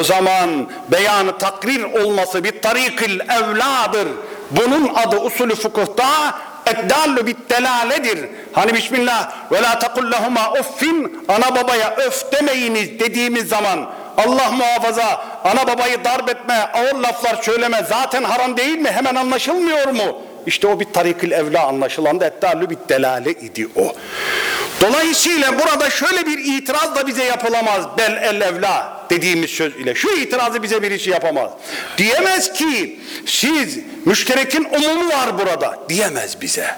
O zaman beyanı takrir olması bir tarikil evladır. Bunun adı usulü fıkıhta eddallu bit delaledir. Hani bismillah ve la takullahuma uffin ana babaya öf demeyiniz dediğimiz zaman Allah muhafaza ana babayı darp etme ağır laflar söyleme zaten haram değil mi hemen anlaşılmıyor mu? İşte o bir tarikil evla anlaşılan da eddallu bit delale idi o. Dolayısıyla burada şöyle bir itiraz da bize yapılamaz bel el evla dediğimiz söz ile. Şu itirazı bize birisi yapamaz. Diyemez ki siz müşterekin umumu var burada diyemez bize.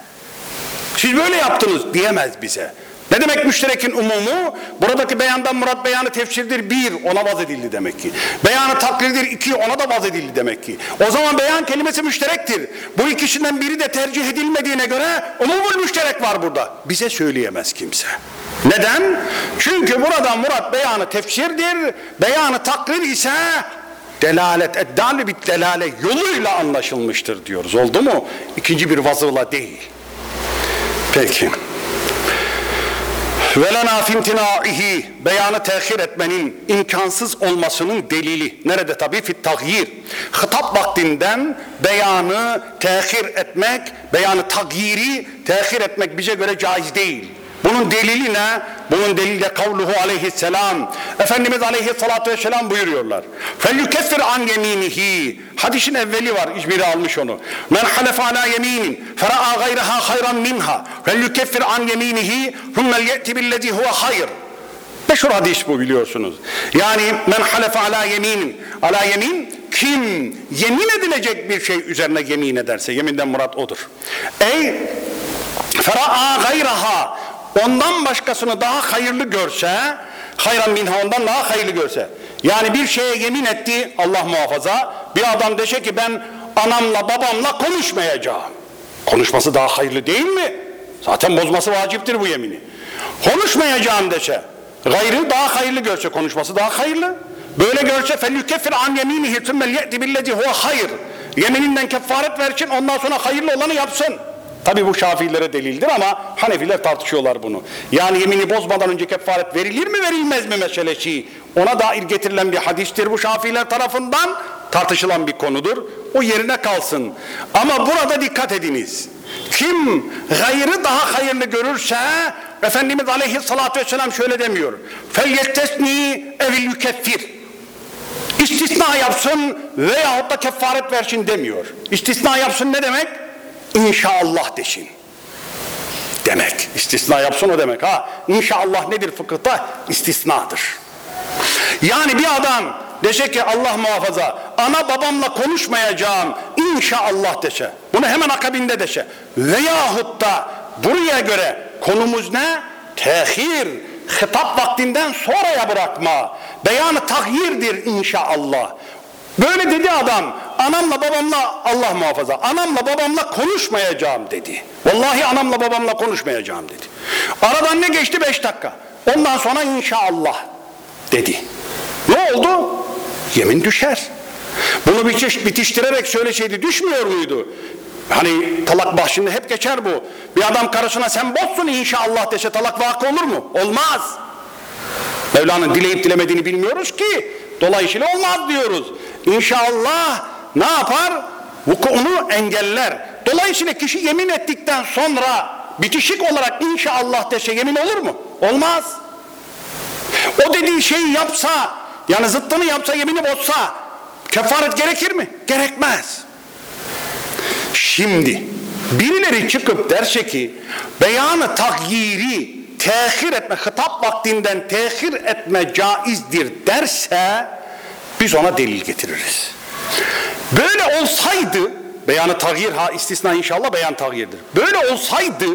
Siz böyle yaptınız diyemez bize. Ne demek müşterekin umumu? Buradaki beyandan murat beyanı tefsirdir bir, ona vaz edildi demek ki. Beyanı takdirdir iki, ona da vaz edildi demek ki. O zaman beyan kelimesi müşterektir. Bu ikisinden biri de tercih edilmediğine göre umumul müşterek var burada. Bize söyleyemez kimse. Neden? Çünkü buradan murat beyanı tefsirdir, beyanı takdir ise delalet, eddali bit delale yoluyla anlaşılmıştır diyoruz. Oldu mu? İkinci bir vazıla değil. Peki. Velena fintinaihi beyanı tehir etmenin imkansız olmasının delili. Nerede tabi? Fit tagyir. Hitap vaktinden beyanı tehir etmek, beyanı tagyiri tehir etmek bize göre caiz değil. Bunun delili ne? Bunun delili de kavluhu aleyhisselam. Efendimiz aleyhissalatü vesselam buyuruyorlar. فَلْيُكَفِّرْ an yeminihi. Hadisin evveli var. İzmir'i almış onu. Men halefe ala yeminin fera'a gayraha hayran minha. فَلْيُكَفِّرْ an yeminihi ثُمَّ الْيَأْتِ بِالَّذِي هُوَ hayr. Meşhur hadis bu biliyorsunuz. Yani men halefe ala yeminin. Ala yemin kim yemin edilecek bir şey üzerine yemin ederse yeminden murat odur. Ey fera'a gayraha ondan başkasını daha hayırlı görse hayran minha ondan daha hayırlı görse. Yani bir şeye yemin etti Allah muhafaza bir adam dese ki ben anamla babamla konuşmayacağım. Konuşması daha hayırlı değil mi? Zaten bozması vaciptir bu yemini. Konuşmayacağım dese gayrı daha hayırlı görse konuşması daha hayırlı. Böyle görse felükeffir an yeminihi tümmel ye'ti billezi huve hayır. Yemininden kefaret versin ondan sonra hayırlı olanı yapsın Tabi bu Şafilere delildir ama Hanefiler tartışıyorlar bunu. Yani yemini bozmadan önce kefaret verilir mi verilmez mi meselesi? Ona dair getirilen bir hadistir bu Şafiler tarafından tartışılan bir konudur. O yerine kalsın. Ama burada dikkat ediniz. Kim gayrı daha hayırlı görürse Efendimiz aleyhissalatü vesselam şöyle demiyor. Felyettesni evil yükeffir istisna yapsın veyahut da kefaret versin demiyor. İstisna yapsın ne demek? İnşallah desin. Demek. İstisna yapsın o demek. Ha, İnşallah nedir fıkıhta? İstisnadır. Yani bir adam dese ki Allah muhafaza ana babamla konuşmayacağım inşallah dese. Bunu hemen akabinde dese. Veyahut da buraya göre konumuz ne? Tehir. Hitap vaktinden sonraya bırakma. Beyanı tahyirdir inşallah. Böyle dedi adam. Anamla babamla Allah muhafaza. Anamla babamla konuşmayacağım dedi. Vallahi anamla babamla konuşmayacağım dedi. Aradan ne geçti? Beş dakika. Ondan sonra inşallah dedi. Ne oldu? Yemin düşer. Bunu bitiş, bitiştirerek söyleseydi düşmüyor muydu? Hani talak bahsinde hep geçer bu. Bir adam karısına sen bozsun inşallah dese talak vakı olur mu? Olmaz. Mevla'nın dileyip dilemediğini bilmiyoruz ki. Dolayısıyla olmaz diyoruz. İnşallah ne yapar? Vukuunu engeller. Dolayısıyla kişi yemin ettikten sonra bitişik olarak inşallah dese yemin olur mu? Olmaz. O dediği şeyi yapsa, yani zıttını yapsa, yemini bozsa kefaret gerekir mi? Gerekmez. Şimdi birileri çıkıp derse ki beyanı takyiri tehir etme, hitap vaktinden tehir etme caizdir derse biz ona delil getiririz. Böyle olsaydı beyanı tagyir ha istisna inşallah beyan tagyirdir. Böyle olsaydı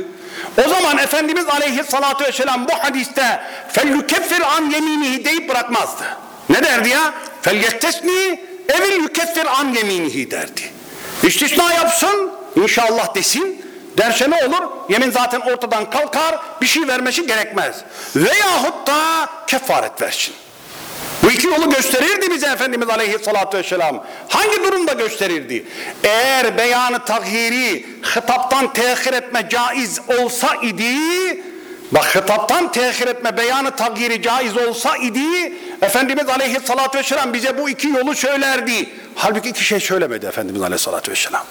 o zaman Efendimiz aleyhissalatü vesselam bu hadiste fellükeffir an yeminihi deyip bırakmazdı. Ne derdi ya? Felyettesni evil yükeffir an yeminihi derdi. İstisna yapsın inşallah desin derse ne olur? Yemin zaten ortadan kalkar bir şey vermesi gerekmez. Veyahut da kefaret versin. Bu iki yolu gösterirdi bize Efendimiz Aleyhisselatü Vesselam. Hangi durumda gösterirdi? Eğer beyanı takhiri hitaptan tehir etme caiz olsa idi bak hitaptan tehir etme beyanı takhiri caiz olsa idi Efendimiz Aleyhisselatü Vesselam bize bu iki yolu söylerdi. Halbuki iki şey söylemedi Efendimiz Aleyhisselatü Vesselam.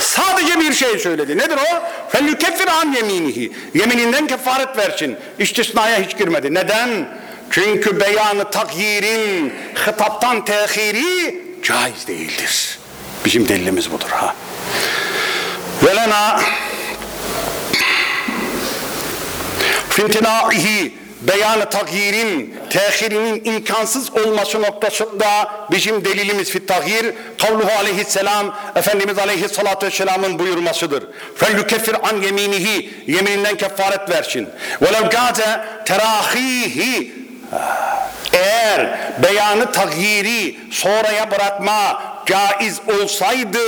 Sadece bir şey söyledi. Nedir o? فَلْيُكَفِّرْ an yeminihi. Yemininden kefaret versin. İstisnaya hiç girmedi. Neden? Çünkü beyanı takyirin hitaptan tehiri caiz değildir. Bizim delilimiz budur ha. Velena fintinaihi beyanı takyirin tehirinin imkansız olması noktasında bizim delilimiz fit tahir kavluhu aleyhisselam Efendimiz aleyhissalatü vesselamın buyurmasıdır. Fel yukeffir an yeminihi yemininden kefaret versin. Velev gaze terahihi eğer beyanı tagyiri sonraya bırakma caiz olsaydı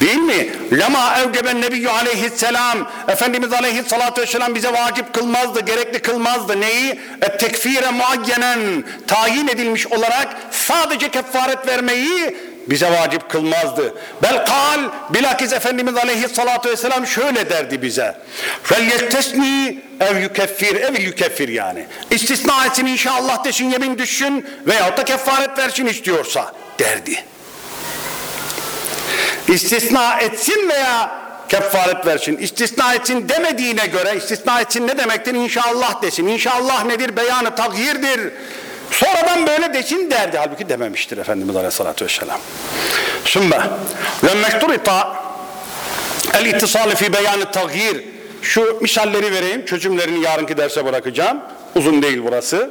Değil mi? Lema evgeben nebiyyü aleyhisselam Efendimiz aleyhissalatü vesselam bize vacip kılmazdı, gerekli kılmazdı. Neyi? E, tekfire muayyenen tayin edilmiş olarak sadece kefaret vermeyi bize vacip kılmazdı. Bel kal bilakis Efendimiz aleyhissalatü vesselam şöyle derdi bize. Fel yektesni ev yukeffir ev yukeffir yani. İstisna etsin inşallah desin yemin düşsün veyahut da kefaret versin istiyorsa derdi. İstisna etsin veya kefaret versin. İstisna etsin demediğine göre istisna etsin ne demektir? İnşallah desin. İnşallah nedir? Beyanı tagyirdir. Sonradan böyle desin derdi. Halbuki dememiştir Efendimiz Aleyhisselatü Vesselam. Sümme ve meşturita el ittisali fi beyanı tagyir şu misalleri vereyim. Çözümlerini yarınki derse bırakacağım. Uzun değil burası.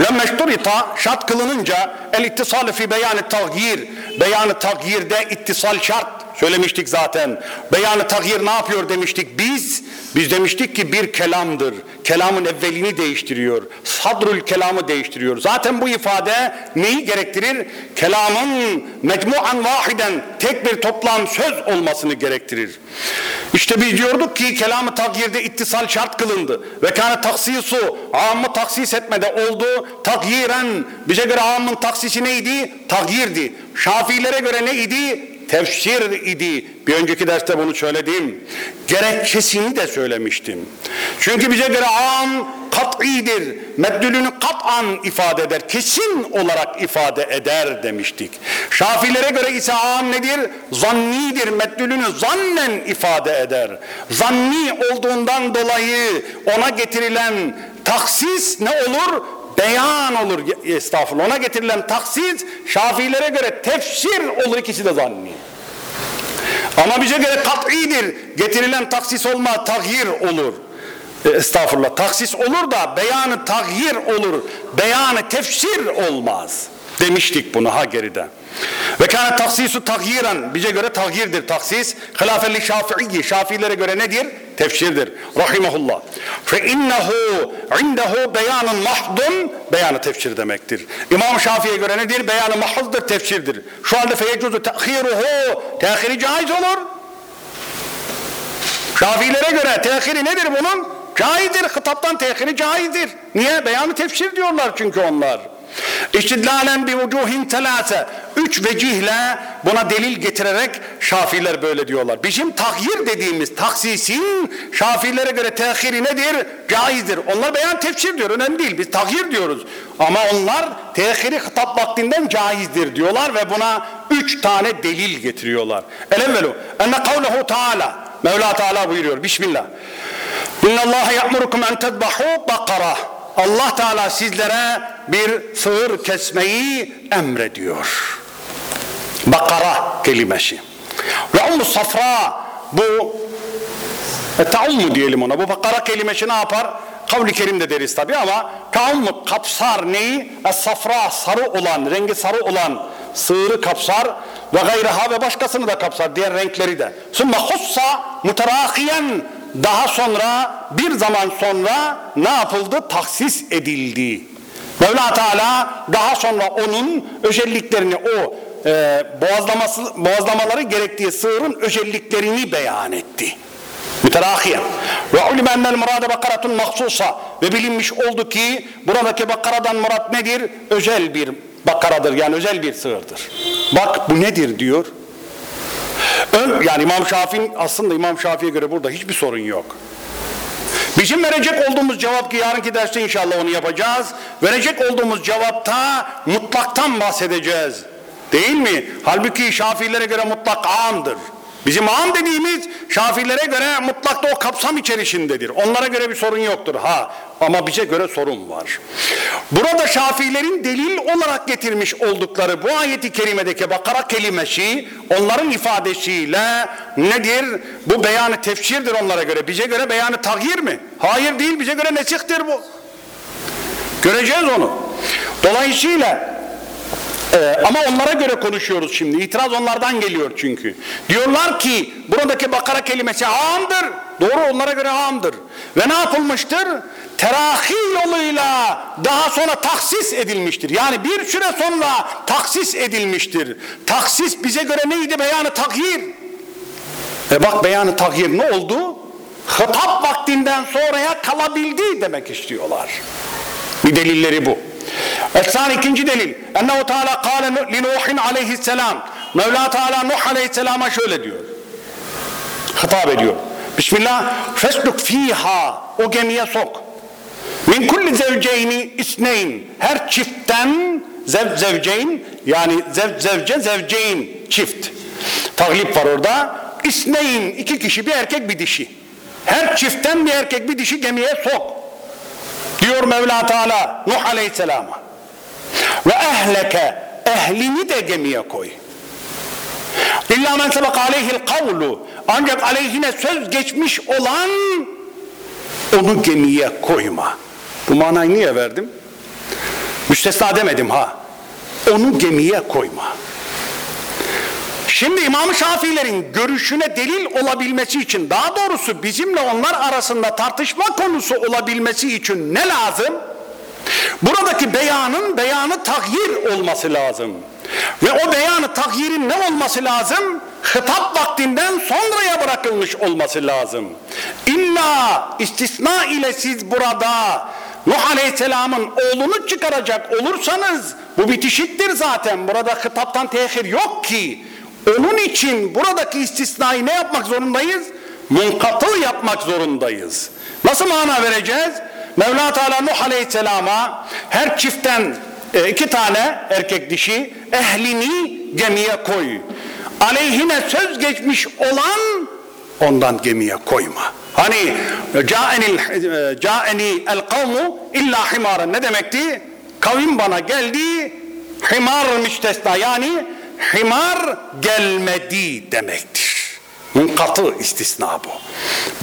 Lemme şturita şart kılınınca el ittisal fi beyanı tagyir. Beyanı tagyirde ittisal şart. Söylemiştik zaten. Beyanı tagyir ne yapıyor demiştik biz? Biz demiştik ki bir kelamdır. Kelamın evvelini değiştiriyor. Sadrül kelamı değiştiriyor. Zaten bu ifade neyi gerektirir? Kelamın mecmuan vahiden tek bir toplam söz olmasını gerektirir. İşte biz diyorduk ki kelamı tagyirde ittisal şart kılındı. Ve kâne taksisu amı taksis etmede oldu. Tagyiren bize göre amın taksisi neydi? Tagyirdi. Şafilere göre neydi? Tefsir idi. Bir önceki derste bunu söyledim. Gerekçesini de söylemiştim. Çünkü bize göre am kat'idir. Meddülünü kat'an ifade eder. Kesin olarak ifade eder demiştik. Şafilere göre ise am nedir? Zannidir. Meddülünü zannen ifade eder. Zanni olduğundan dolayı ona getirilen taksis ne olur? Beyan olur estağfurullah. Ona getirilen taksis Şafilere göre tefsir olur ikisi de zanni. Ama bize göre kat'idir. Getirilen taksis olma tagyir olur. E, estağfurullah. Taksis olur da beyanı tagyir olur. Beyanı tefsir olmaz. Demiştik bunu ha geride. Ve kâne taksisu tagyiren bize göre tagyirdir taksis. Hilafelli şafi'i şafilere göre nedir? Tefsirdir. Rahimahullah. Fe innehu indehu beyanın mahdun beyanı tefsir demektir. İmam Şafii'ye göre nedir? Beyanı mahzdır, tefsirdir. Şu anda feyecuzu tehiruhu tehiri caiz olur. Şafilere göre tehiri nedir bunun? Caizdir. Hitaptan tehiri caizdir. Niye? Beyanı tefsir diyorlar çünkü onlar. İstidlalen bi vucuhin telase. Üç vecihle buna delil getirerek Şafiler böyle diyorlar. Bizim tahyir dediğimiz taksisin Şafilere göre tehiri nedir? Caizdir. Onlar beyan tefsir diyor. Önemli değil. Biz tahyir diyoruz. Ama onlar tehiri hitap vaktinden caizdir diyorlar ve buna üç tane delil getiriyorlar. Elevvelu enne kavlehu taala Mevla Teala buyuruyor. Bismillah. İnna Allah ya'murukum en tedbahu bakara. Allah Teala sizlere bir sığır kesmeyi emrediyor. Bakara kelimesi. Ve ummu safra bu e, taummu diyelim ona. Bu bakara kelimesi ne yapar? Kavli kerimde deriz tabi ama taummu kapsar neyi? Es safra sarı olan, rengi sarı olan sığırı kapsar ve gayraha ve başkasını da kapsar. Diğer renkleri de. Sümme hussa muterakiyen daha sonra bir zaman sonra ne yapıldı? Taksis edildi. Mevla Teala daha sonra onun özelliklerini o e, boğazlaması, boğazlamaları gerektiği sığırın özelliklerini beyan etti. Müterahiyen. Ve ulime ennel murade bakaratun mahsusa. Ve bilinmiş oldu ki buradaki bakaradan murat nedir? Özel bir bakaradır yani özel bir sığırdır. Bak bu nedir diyor. Yani İmam Şafii'nin aslında İmam Şafii'ye göre burada hiçbir sorun yok. Bizim verecek olduğumuz cevap ki yarınki derste inşallah onu yapacağız. Verecek olduğumuz cevapta mutlaktan bahsedeceğiz. Değil mi? Halbuki Şafilere göre mutlak amdır. Bizim am dediğimiz Şafilere göre mutlak da o kapsam içerisindedir. Onlara göre bir sorun yoktur. Ha ama bize göre sorun var. Burada Şafilerin delil olarak getirmiş oldukları bu ayeti kerimedeki bakara kelimesi onların ifadesiyle nedir? Bu beyanı tefsirdir onlara göre. Bize göre beyanı tagyir mi? Hayır değil bize göre nesihtir bu. Göreceğiz onu. Dolayısıyla ee, ama onlara göre konuşuyoruz şimdi. İtiraz onlardan geliyor çünkü. Diyorlar ki buradaki bakara kelimesi hamdır. Doğru onlara göre hamdır. Ve ne yapılmıştır? Terahi yoluyla daha sonra taksis edilmiştir. Yani bir süre sonra taksis edilmiştir. Taksis bize göre neydi? Beyanı takyir. E bak beyanı takyir ne oldu? Hitap vaktinden sonraya kalabildi demek istiyorlar. Bir delilleri bu. Etsan ikinci delil. Ennehu Teala kâle li Nuhin aleyhisselam. Mevla Teala Nuh aleyhisselama şöyle diyor. Hitap ediyor. Bismillah. Fesluk fiha. O gemiye sok. Min kulli zevceyni isneyn. Her çiftten zev zevceyn yani zev zevce zevceyn çift. Taglip var orada. İsneyn iki kişi bir erkek bir dişi. Her çiftten bir erkek bir dişi gemiye sok. Diyor Mevla Teala Nuh Aleyhisselam'a. Ve ehleke ehlini de gemiye koy. İlla men sebek aleyhil kavlu. Ancak aleyhine söz geçmiş olan onu gemiye koyma. Bu manayı niye verdim? Müstesna demedim ha. Onu gemiye koyma. Şimdi İmam Şafiilerin görüşüne delil olabilmesi için daha doğrusu bizimle onlar arasında tartışma konusu olabilmesi için ne lazım? Buradaki beyanın beyanı tahyir olması lazım. Ve o beyanı tahyirin ne olması lazım? Hitap vaktinden sonraya bırakılmış olması lazım. İlla istisna ile siz burada Nuh Aleyhisselam'ın oğlunu çıkaracak olursanız bu bitişiktir zaten. Burada hitaptan tehir yok ki. Onun için buradaki istisnayı ne yapmak zorundayız? Munkatı yapmak zorundayız. Nasıl mana vereceğiz? Mevla Teala Nuh Aleyhisselam'a her çiftten e, iki tane erkek dişi ehlini gemiye koy. Aleyhine söz geçmiş olan ondan gemiye koyma. Hani caenil caeni el kavmu illa himaren ne demekti? Kavim bana geldi himar müstesna yani himar gelmedi demektir. Munkatı istisna bu.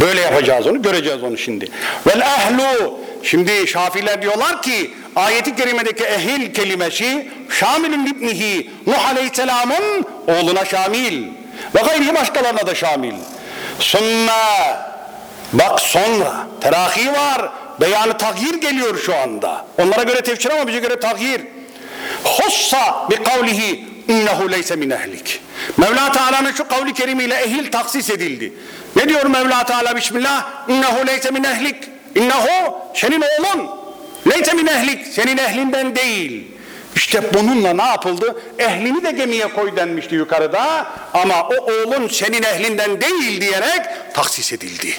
Böyle yapacağız onu, göreceğiz onu şimdi. Vel ehlu, şimdi Şafiler diyorlar ki, ayeti kerimedeki ehil kelimesi, şamilün ibnihi, Nuh Aleyhisselam'ın oğluna şamil. Ve gayri başkalarına da şamil. Sümme, bak sonra, terahi var, beyanı tahyir geliyor şu anda. Onlara göre tefsir ama bize göre tahyir. Hussa bi kavlihi innehu leyse min ehlik. Mevla Teala'nın şu kavli kerimiyle ehil taksis edildi. Ne diyor Mevla Teala Bismillah? İnnehu leyse min ehlik. İnnehu senin oğlun. Leyse min ehlik. Senin ehlinden değil. İşte bununla ne yapıldı? Ehlini de gemiye koy denmişti yukarıda. Ama o oğlun senin ehlinden değil diyerek taksis edildi.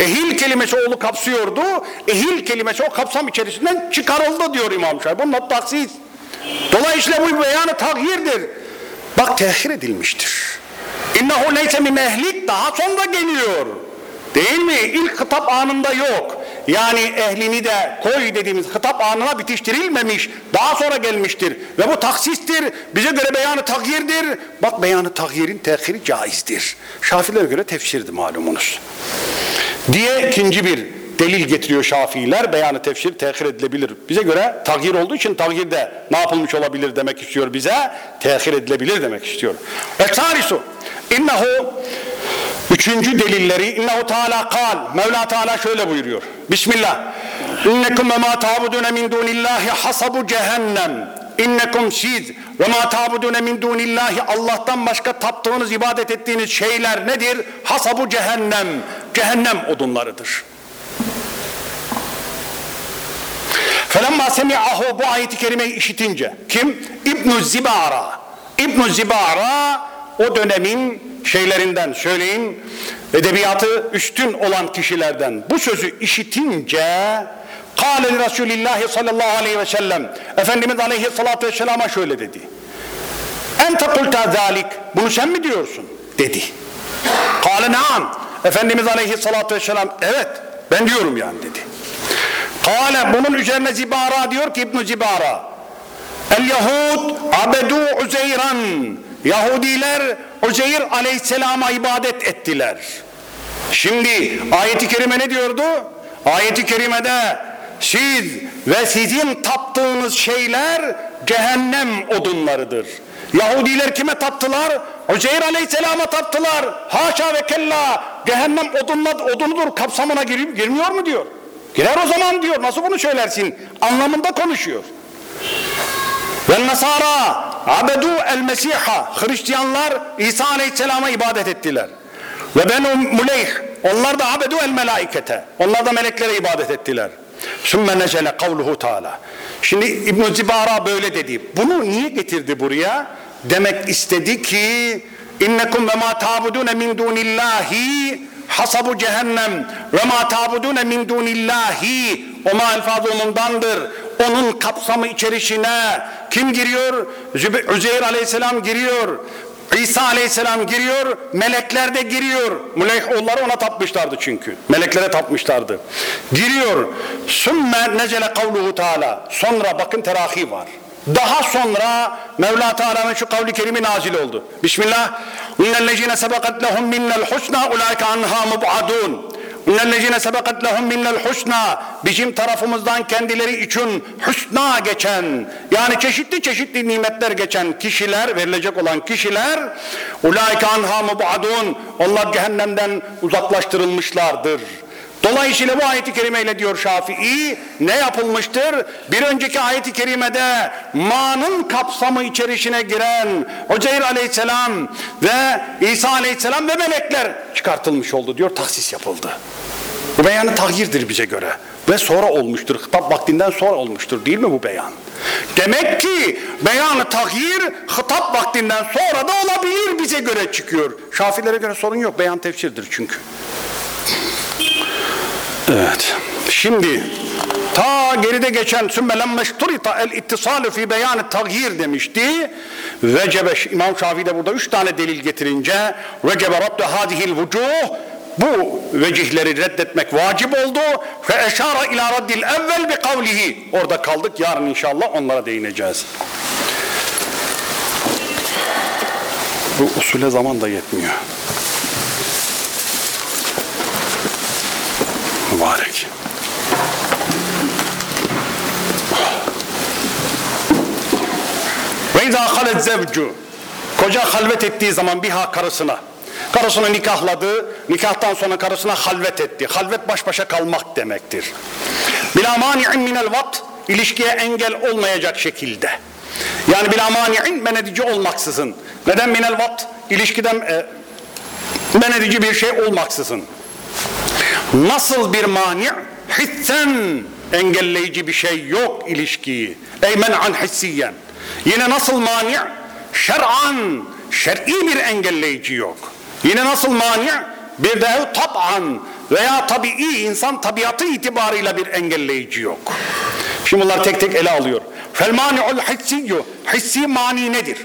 Ehil kelimesi oğlu kapsıyordu. Ehil kelimesi o kapsam içerisinden çıkarıldı diyor İmam Şafi. Bunun taksis. Dolayısıyla bu beyanı tahyirdir. Bak tehir edilmiştir. İnnehu leyse min ehlik daha sonra geliyor. Değil mi? İlk hitap anında yok. Yani ehlini de koy dediğimiz hitap anına bitiştirilmemiş. Daha sonra gelmiştir. Ve bu taksistir. Bize göre beyanı tahyirdir. Bak beyanı tahyirin tehiri caizdir. Şafilere göre tefsirdi malumunuz. Diye ikinci bir delil getiriyor Şafiiler. Beyanı tefsir tehir edilebilir. Bize göre tagyir olduğu için tagyir de ne yapılmış olabilir demek istiyor bize. Tehir edilebilir demek istiyor. Esarisu innehu Üçüncü delilleri innehu Teala kal. Mevla Teala şöyle buyuruyor. Bismillah. İnnekum ve ma ta'budune min dunillahi hasabu cehennem. İnnekum siz ve ma ta'budune min dunillahi Allah'tan başka taptığınız, ibadet ettiğiniz şeyler nedir? Hasabu cehennem. Cehennem odunlarıdır. Felemma semi'ahu bu ayeti kerimeyi işitince kim? İbn Zibara. İbn Zibara o dönemin şeylerinden söyleyin edebiyatı üstün olan kişilerden bu sözü işitince Kâle li Resulillahi sallallahu aleyhi ve sellem Efendimiz aleyhissalatü vesselama şöyle dedi. Ente kulta zalik bunu sen mi diyorsun? Dedi. Kâle naam. Efendimiz aleyhissalatü vesselam evet ben diyorum yani dedi. Kale bunun üzerine Zibara diyor ki İbn Zibara El Yahud abedu Uzeyran Yahudiler Uzeyr aleyhisselama ibadet ettiler. Şimdi ayeti kerime ne diyordu? Ayeti kerimede siz ve sizin taptığınız şeyler cehennem odunlarıdır. Yahudiler kime taptılar? Uzeyr Aleyhisselam'a taptılar. Haşa ve kella cehennem odunla, odunudur kapsamına gir, girmiyor mu diyor. Girer o zaman diyor. Nasıl bunu söylersin? Anlamında konuşuyor. Ve Nasara abedu el Mesiha Hristiyanlar İsa Aleyhisselam'a ibadet ettiler. Ve benu muleyh onlar da abedu el melaikete. Onlar da meleklere ibadet ettiler. Sümme necele kavluhu taala. Şimdi İbn Zibara böyle dedi. Bunu niye getirdi buraya? Demek istedi ki innekum ve ma ta'budun min dunillahi hasabu cehennem ve ma ta'budun min dunillahi o ma elfazı umundandır. Onun kapsamı içerisine kim giriyor? Zübe- Üzeyr aleyhisselam giriyor. İsa aleyhisselam giriyor, melekler de giriyor. Müleyhoğulları ona tapmışlardı çünkü. Meleklere tapmışlardı. Giriyor. Sümme necele kavluhu. Sonra bakın terahi var. Daha sonra Mevla Teala'nın şu kavli kerimi nazil oldu. Bismillah. İnnellezine sebekat lehum minnel husna ulaike anha mub'adun. İnnellezine sebekat lehum minnel husna. Bizim tarafımızdan kendileri için husna geçen yani çeşitli çeşitli nimetler geçen kişiler verilecek olan kişiler ulaike anha mub'adun. Onlar cehennemden uzaklaştırılmışlardır. Dolayısıyla bu ayeti kerimeyle diyor Şafii ne yapılmıştır? Bir önceki ayeti kerimede manın kapsamı içerisine giren Hocayr aleyhisselam ve İsa aleyhisselam ve melekler çıkartılmış oldu diyor tahsis yapıldı. Bu beyanı tahyirdir bize göre ve sonra olmuştur. Hitap vaktinden sonra olmuştur değil mi bu beyan? Demek ki beyanı tahyir hitap vaktinden sonra da olabilir bize göre çıkıyor. Şafilere göre sorun yok beyan tefsirdir çünkü. Evet. Şimdi ta geride geçen sümme lemmeşturita el ittisalu fi beyan tagyir demişti. Vecebe İmam Şafii de burada üç tane delil getirince vecebe raddu hadihil vucuh bu vecihleri reddetmek vacip oldu. Fe eşara ila raddil evvel bi kavlihi. Orada kaldık. Yarın inşallah onlara değineceğiz. Bu usule zaman da yetmiyor. Mübarek. Ve izâ halet zevcu Koca halvet ettiği zaman biha karısına Karısını nikahladı, nikahtan sonra karısına halvet etti. Halvet baş başa kalmak demektir. Bila mani'in minel vat, ilişkiye engel olmayacak şekilde. Yani bila mani'in men edici olmaksızın. Neden minel vat? İlişkiden e, men edici bir şey olmaksızın. Nasıl bir mani? Hissen engelleyici bir şey yok ilişkiyi. Ey men'an hissiyen. Yine nasıl mani? Şer'an şer'i bir engelleyici yok. Yine nasıl mani? Bir de tab'an veya tabii insan tabiatı itibarıyla bir engelleyici yok. Şimdi bunlar tek tek ele alıyor. Fel mani'ul hissiyyu. Hissi mani nedir?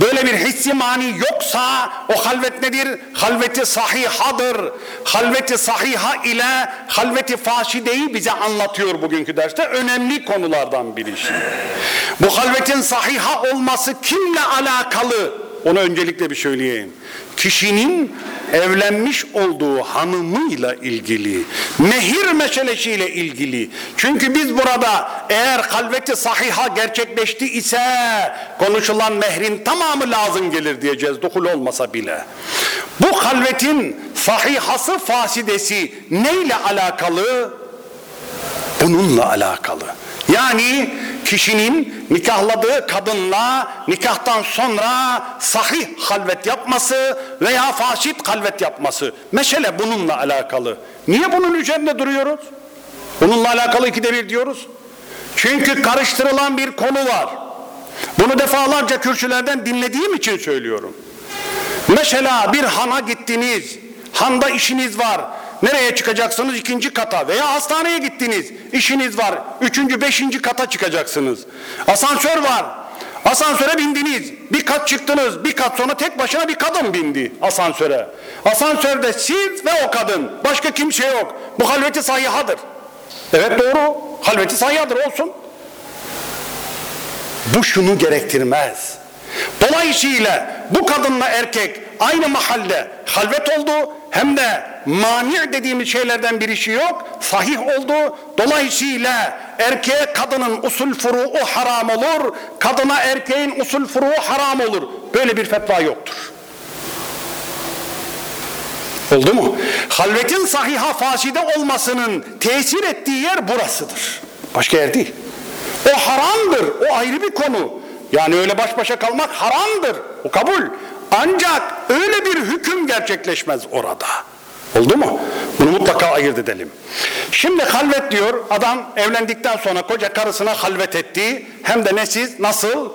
Böyle bir hissi mani yoksa o halvet nedir? Halveti sahihadır. Halveti sahiha ile halveti fasideyi bize anlatıyor bugünkü derste. Önemli konulardan birisi. Bu halvetin sahiha olması kimle alakalı? Onu öncelikle bir söyleyeyim. Kişinin evlenmiş olduğu hanımıyla ilgili, mehir meselesiyle ilgili. Çünkü biz burada eğer kalveti sahiha gerçekleşti ise konuşulan mehrin tamamı lazım gelir diyeceğiz dokul olmasa bile. Bu kalvetin sahihası fasidesi neyle alakalı? Bununla alakalı. Yani kişinin nikahladığı kadınla nikahtan sonra sahih halvet yapması veya fasit halvet yapması. Mesele bununla alakalı. Niye bunun üzerinde duruyoruz? Bununla alakalı ikide bir diyoruz. Çünkü karıştırılan bir konu var. Bunu defalarca kürsülerden dinlediğim için söylüyorum. Mesela bir hana gittiniz. Handa işiniz var. Nereye çıkacaksınız? İkinci kata veya hastaneye gittiniz. İşiniz var. Üçüncü, beşinci kata çıkacaksınız. Asansör var. Asansöre bindiniz. Bir kat çıktınız. Bir kat sonra tek başına bir kadın bindi asansöre. Asansörde siz ve o kadın. Başka kimse yok. Bu halveti sayhadır. Evet doğru. Halveti sayhadır olsun. Bu şunu gerektirmez. Dolayısıyla bu kadınla erkek aynı mahalle halvet oldu hem de mani dediğimiz şeylerden bir işi yok. Sahih oldu. Dolayısıyla erkeğe kadının usul furuğu haram olur. Kadına erkeğin usul furuğu haram olur. Böyle bir fetva yoktur. Oldu mu? Halvetin sahiha faside olmasının tesir ettiği yer burasıdır. Başka yer değil. O haramdır. O ayrı bir konu. Yani öyle baş başa kalmak haramdır. O kabul. Ancak öyle bir hüküm gerçekleşmez orada. Oldu mu? Bunu mutlaka ayırt edelim. Şimdi halvet diyor adam evlendikten sonra koca karısına halvet etti. Hem de ne siz nasıl?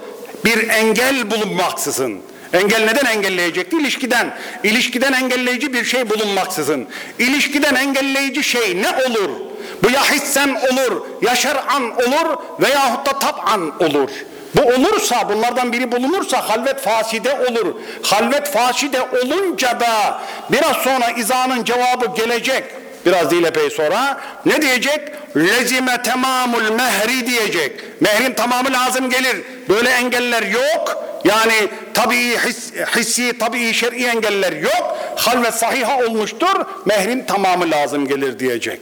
Bir engel bulunmaksızın. Engel neden engelleyecekti? İlişkiden. İlişkiden engelleyici bir şey bulunmaksızın. İlişkiden engelleyici şey ne olur? Bu ya hissen olur, ya şer'an olur veyahut da tab'an olur. Bu olursa, bunlardan biri bulunursa halvet faside olur. Halvet faside olunca da biraz sonra izanın cevabı gelecek. Biraz değil epey sonra ne diyecek? Lezime tamamul mehri diyecek. Mehrin tamamı lazım gelir. Böyle engeller yok. Yani tabii his, hissi, tabii şer'i engeller yok. Halvet sahiha olmuştur. Mehrin tamamı lazım gelir diyecek.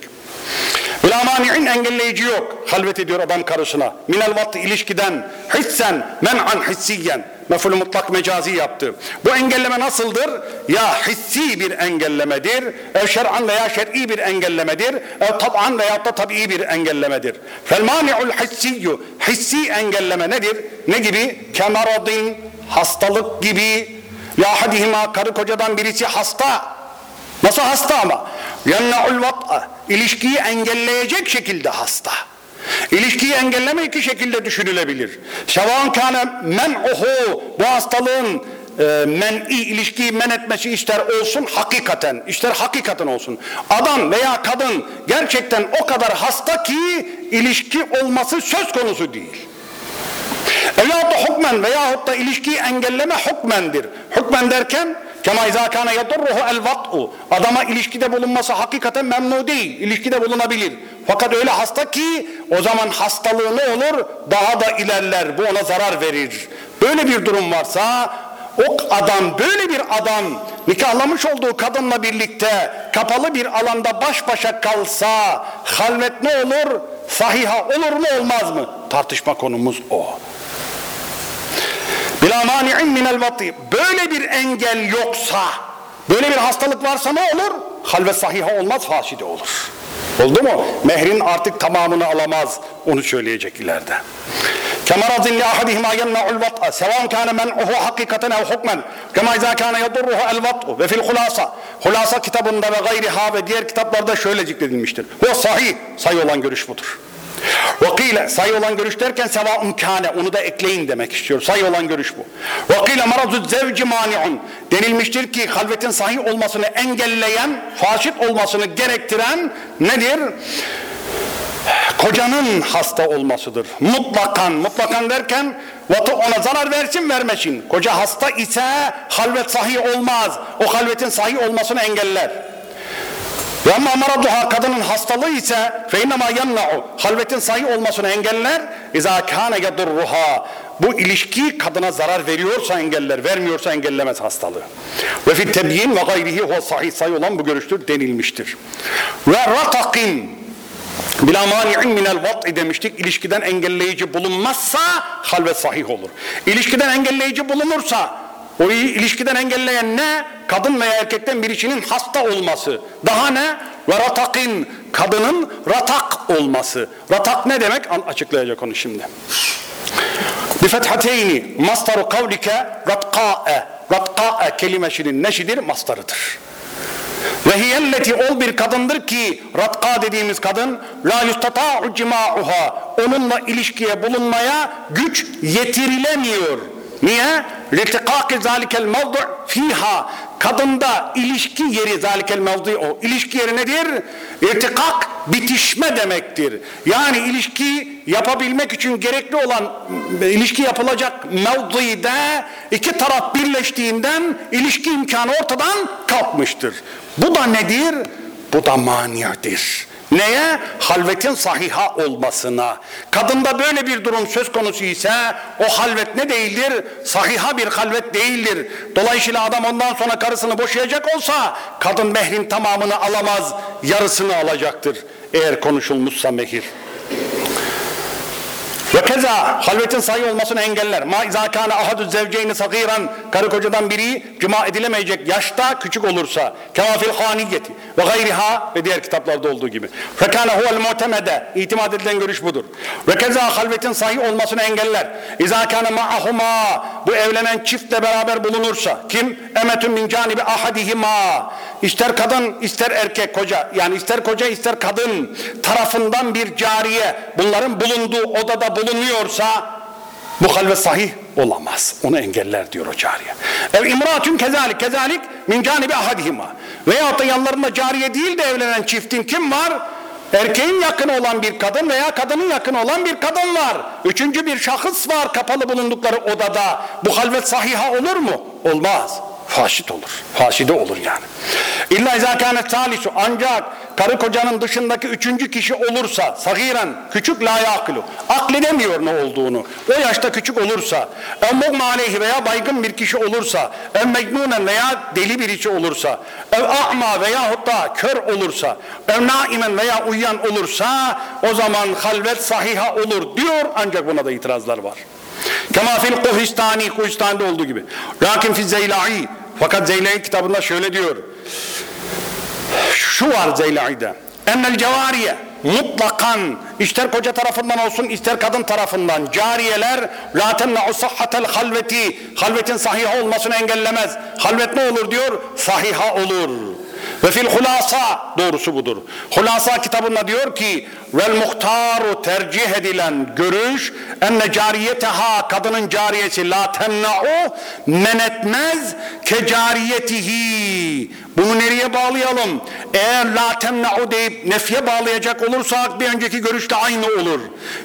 Bila mani'in engelleyici yok. Halvet ediyor adam karısına. Minel vat ilişkiden hissen men'an hissiyen. Mefulü mutlak mecazi yaptı. Bu engelleme nasıldır? Ya hissi bir engellemedir, ev şer'an veya şer'i bir engellemedir, ev tab'an veya da tabii bir engellemedir. Fel mani'ul hissiyyu, hissi engelleme nedir? Ne gibi? Kemaradin, hastalık gibi. Ya hadihima karı kocadan birisi hasta. Nasıl hasta ama? Yenna'ul vat'a, ilişkiyi engelleyecek şekilde hasta. İlişkiyi engelleme iki şekilde düşünülebilir. Şevan kâne men'uhu bu hastalığın e, men'i ilişkiyi men etmesi ister olsun hakikaten, ister hakikaten olsun. Adam veya kadın gerçekten o kadar hasta ki ilişki olması söz konusu değil. Veyahut da hukmen veyahut da ilişkiyi engelleme hukmendir. Hukmen derken Kema izâ kâne yadurruhu el. Adama ilişkide bulunması hakikaten memnu değil. İlişkide bulunabilir. Fakat öyle hasta ki o zaman hastalığı ne olur? Daha da ilerler. Bu ona zarar verir. Böyle bir durum varsa o adam böyle bir adam nikahlamış olduğu kadınla birlikte kapalı bir alanda baş başa kalsa halvet ne olur? Sahiha olur mu olmaz mı? Tartışma konumuz o. Bila mani'in minel vati. Böyle bir engel yoksa, böyle bir hastalık varsa ne olur? Halvet sahiha olmaz, faside olur. Oldu mu? Mehrin artık tamamını alamaz. Onu söyleyecek ileride. Kemarazin li ahadihima yemna'ul vat'a sevan kana men'uhu hakikaten ev hukmen kema izâ kana yadurruhu el vat'u ve fil hulasa hulasa kitabında ve gayriha ve diğer kitaplarda şöyle zikredilmiştir. Bu sahih, sayı olan görüş budur. Vakile sayı olan görüş derken sevaun kâne onu da ekleyin demek istiyor. Sayı olan görüş bu. Vakile marazu zevci mani'un denilmiştir ki halvetin sahih olmasını engelleyen, faşit olmasını gerektiren nedir? Kocanın hasta olmasıdır. Mutlakan, mutlakan derken vatı ona zarar versin vermesin. Koca hasta ise halvet sahih olmaz. O halvetin sahih olmasını engeller. Ve ama maraduha kadının hastalığı ise fe innema yemna'u halvetin sahih olmasını engeller. İza kâne yadurruha bu ilişki kadına zarar veriyorsa engeller, vermiyorsa engellemez hastalığı. Ve fi tebyin ve gayrihi huve sahih sayı olan bu görüştür denilmiştir. Ve ratakin Bila mani'in minel vat'i demiştik. İlişkiden engelleyici bulunmazsa halvet sahih olur. İlişkiden engelleyici bulunursa o ilişkiden engelleyen ne? Kadın veya erkekten birisinin hasta olması. Daha ne? Ve ratakin kadının ratak olması. Ratak ne demek? Açıklayacak onu şimdi. Bi fethateyni mastaru kavlike ratka'e. Ratka'e kelimesinin neşidir? Mastarıdır. Ve hiyelleti ol bir kadındır ki ratka dediğimiz kadın la yustata'u cima'uha onunla ilişkiye bulunmaya güç yetirilemiyor. Niye? Litikaki zalikel mevdu fiha kadında ilişki yeri zalikel mevdu o. İlişki yeri nedir? İrtikak bitişme demektir. Yani ilişki yapabilmek için gerekli olan ilişki yapılacak mevduide iki taraf birleştiğinden ilişki imkanı ortadan kalkmıştır. Bu da nedir? Bu da maniyadır. Neye? Halvetin sahiha olmasına. Kadında böyle bir durum söz konusu ise o halvet ne değildir? Sahiha bir halvet değildir. Dolayısıyla adam ondan sonra karısını boşayacak olsa kadın mehrin tamamını alamaz, yarısını alacaktır. Eğer konuşulmuşsa mehir. Ve keza halvetin sahih olmasını engeller. Ma izâ kâne ahadü zevceyni sagiran karı kocadan biri cuma edilemeyecek yaşta küçük olursa kema fil haniyeti ve gayriha ve diğer kitaplarda olduğu gibi. Fekâne huvel mu'temede itimat edilen görüş budur. Ve keza halvetin sahih olmasını engeller. İzâ kâne ma'ahuma bu evlenen çiftle beraber bulunursa kim? Emetün min canibi ahadihima ister kadın ister erkek koca yani ister koca ister kadın tarafından bir cariye bunların bulunduğu odada bulunuyorsa bu halve sahih olamaz. Onu engeller diyor o cariye. Ev imratun kezalik kezalik min canibi ahadihima. Veyahut da yanlarında cariye değil de evlenen çiftin kim var? Erkeğin yakını olan bir kadın veya kadının yakını olan bir kadın var. Üçüncü bir şahıs var kapalı bulundukları odada. Bu halvet sahiha olur mu? Olmaz. Faşit olur. Faşide olur yani. İlla izâ kânet salisu ancak karı kocanın dışındaki üçüncü kişi olursa sagiren küçük la yakulu akledemiyor ne olduğunu o yaşta küçük olursa ev mugma aleyhi veya baygın bir kişi olursa ev mecnunen veya deli birisi olursa ev a'ma veya hatta kör olursa ev naimen veya uyuyan olursa o zaman halvet sahiha olur diyor ancak buna da itirazlar var. Kema fil Kuhistani, Kuhistan'da olduğu gibi. Lakin fi Zeyla'i, fakat Zeyla'i kitabında şöyle diyor. Şu var Zeyla'i'de. Ennel cevariye mutlakan ister koca tarafından olsun ister kadın tarafından cariyeler la sahhatel halveti halvetin sahiha olmasını engellemez. Halvet ne olur diyor? Sahiha olur. Ve fil hulasa doğrusu budur. Hulasa kitabında diyor ki vel muhtaru tercih edilen görüş enne cariyeteha kadının cariyesi la temna'u men etmez ke cariyetihi bunu nereye bağlayalım? Eğer la temna'u deyip nefye bağlayacak olursak bir önceki görüşte aynı olur.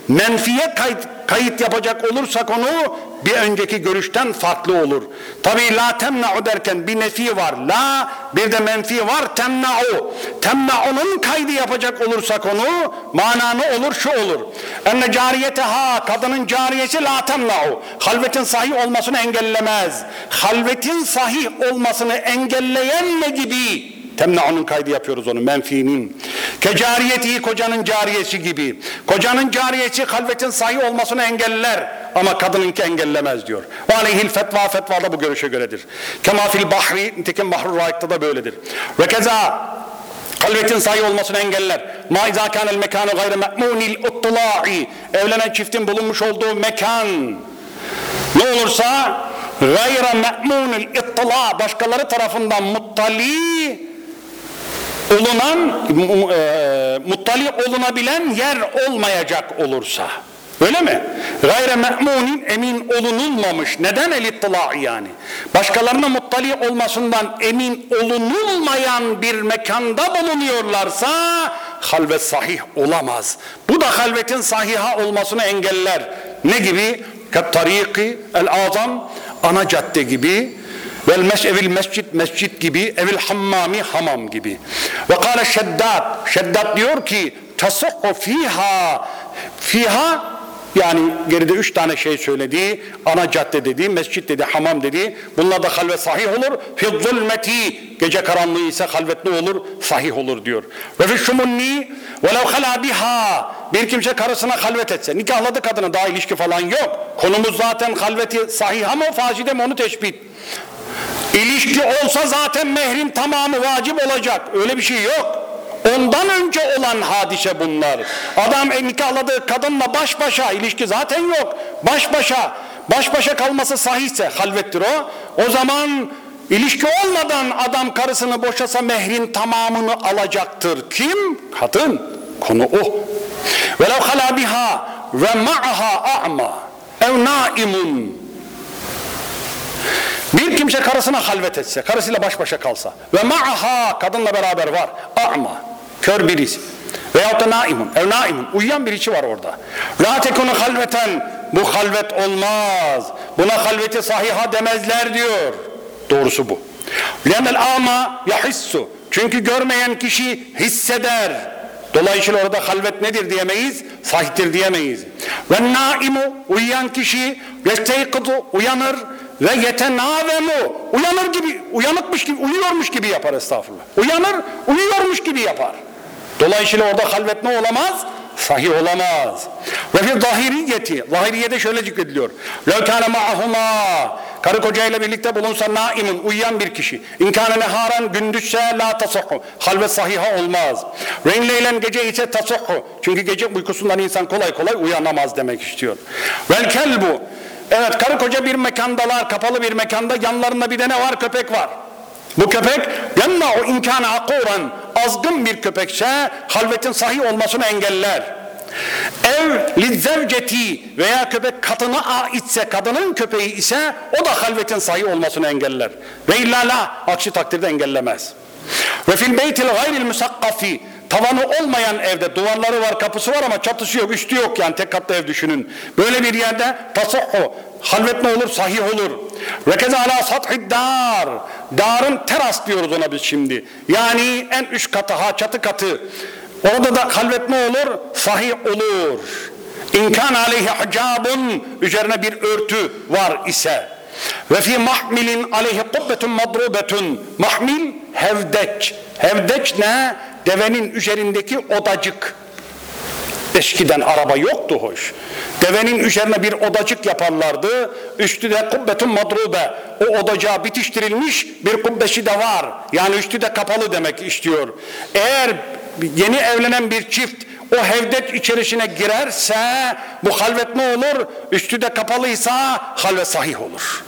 Menfiye kayıt, kayıt yapacak olursak onu bir önceki görüşten farklı olur. Tabi la temna'u derken bir nefi var. La bir de menfi var temna'u. Temna'unun kaydı yapacak olursak onu mana ne olur? Şu olur. Enne cariyete ha kadının cariyesi la temna'u. Halvetin sahih olmasını engellemez. Halvetin sahih olmasını engelleyen ne gibi? Temna'unun kaydı yapıyoruz onu menfinin. Kecariyeti kocanın cariyesi gibi. Kocanın cariyesi halvetin sahih olmasını engeller ama kadınınki engellemez diyor. Ve aleyhil fetva fetva da bu görüşe göredir. Kema fil bahri nitekim Bahrul Raik'ta da böyledir. Ve keza Halvetin sahih olmasını engeller. Ma izâ kânel mekânu gayre me'mûnil uttulâ'i. Evlenen çiftin bulunmuş olduğu mekan ne olursa gayre me'mûnil ittılâ başkaları tarafından muttali olunan e, muttali olunabilen yer olmayacak olursa öyle mi? Gayre me'munin emin olunulmamış. Neden el yani? Başkalarına muttali olmasından emin olunulmayan bir mekanda bulunuyorlarsa halvet sahih olamaz. Bu da halvetin sahiha olmasını engeller. Ne gibi? Kattariki el azam ana cadde gibi vel mes evil mescid mescid gibi evil hammami hamam gibi. Ve kâle şeddat şeddat diyor ki tasakku fiha fiha yani geride üç tane şey söyledi. Ana cadde dedi, mescit dedi, hamam dedi. Bunlar da halvet sahih olur. Fi zulmeti gece karanlığı ise halvet ne olur? Sahih olur diyor. Ve fi şumunni velev hala biha bir kimse karısına halvet etse, nikahladı kadını daha ilişki falan yok. Konumuz zaten halveti sahih ama faside mi onu teşbih. İlişki olsa zaten mehrin tamamı vacip olacak. Öyle bir şey yok. Ondan önce olan hadise bunlar. Adam e, nikahladığı kadınla baş başa ilişki zaten yok. Baş başa baş başa kalması sahihse halvettir o. O zaman ilişki olmadan adam karısını boşasa mehrin tamamını alacaktır. Kim? Kadın. Konu o. Velev hala biha ve ma'aha a'ma ev naimun bir kimse karısına halvet etse, karısıyla baş başa kalsa ve ma'aha kadınla beraber var. A'ma, kör birisi. Veyahut da naimun, ev naimun, uyuyan birisi var orada. La tekunu halveten, bu halvet olmaz. Buna halveti sahiha demezler diyor. Doğrusu bu. Lennel ama yahissu. Çünkü görmeyen kişi hisseder. Dolayısıyla orada halvet nedir diyemeyiz, sahihtir diyemeyiz. Ve naimu uyuyan kişi yesteykudu uyanır ve yetenavemu uyanır gibi, uyanıkmış gibi, uyuyormuş gibi yapar estağfurullah. Uyanır, uyuyormuş gibi yapar. Dolayısıyla orada halvet ne olamaz? Sahih olamaz. Ve fi zahiriyeti, zahiriyede şöyle zikrediliyor. Lev kâne ma'ahuma, karı koca ile birlikte bulunsa naimun, uyuyan bir kişi. İnkâne neharan, gündüzse la tasahhu, halvet sahiha olmaz. Ve gece ise tasahhu. Çünkü gece uykusundan insan kolay kolay uyanamaz demek istiyor. Vel kelbu, evet karı koca bir mekandalar, kapalı bir mekanda, yanlarında bir de ne var? Köpek var. Bu köpek yanma o imkanı akuran azgın bir köpekse halvetin sahih olmasını engeller. Ev lizzevceti veya köpek kadına aitse kadının köpeği ise o da halvetin sahih olmasını engeller. Ve illa la aksi takdirde engellemez. Ve fil beytil gayril musakkafi tavanı olmayan evde duvarları var kapısı var ama çatısı yok üstü yok yani tek katlı ev düşünün. Böyle bir yerde tasahhu halvet ne olur sahih olur. Ve keza ala sathid dar darın teras diyoruz ona biz şimdi. Yani en üst katı ha çatı katı. Orada da halvet ne olur? Sahih olur. İmkan aleyhi hicabun üzerine bir örtü var ise ve fi mahmilin aleyhi kubbetun madrubetun mahmil hevdeç hevdeç ne? Devenin üzerindeki odacık. Eskiden araba yoktu hoş. Devenin üzerine bir odacık yaparlardı. Üstü de kubbetun madrube. O odacağa bitiştirilmiş bir kubbesi de var. Yani üstü de kapalı demek istiyor. Eğer yeni evlenen bir çift o hevdet içerisine girerse bu halvet ne olur? Üstü de kapalıysa halvet sahih olur.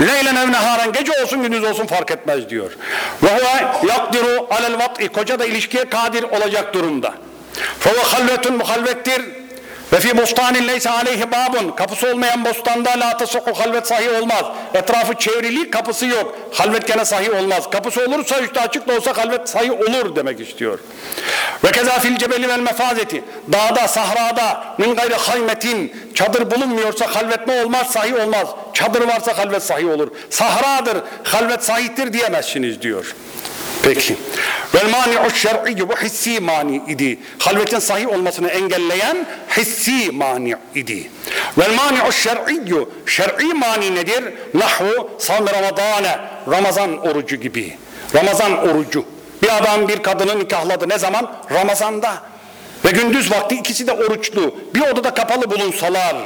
Leylen ev neharen gece olsun gündüz olsun fark etmez diyor. Ve huve yakdiru alel vat'i koca da ilişkiye kadir olacak durumda. Fe halvetun muhalvettir. Ve fi bostanin leyse aleyhi babun. Kapısı olmayan bostanda la tasukku halvet sahih olmaz. Etrafı çevrili kapısı yok. Halvet gene sahih olmaz. Kapısı olursa üstü açık da olsa halvet sahih olur demek istiyor. Ve keza fil cebeli vel mefazeti. Dağda, sahrada min gayri haymetin. Çadır bulunmuyorsa halvet ne olmaz? Sahih olmaz. Çadır varsa halvet sahih olur. Sahradır, halvet sahihtir diyemezsiniz diyor. Peki. Vel mani'u şer'i bu hissi mani idi. Halvetin sahih olmasını engelleyen hissi mani idi. Vel mani'u şer'i şer'i mani nedir? Nahvu sam ramadane Ramazan orucu gibi. Ramazan orucu. Bir adam bir kadını nikahladı ne zaman? Ramazanda. Ve gündüz vakti ikisi de oruçlu. Bir odada kapalı bulunsalar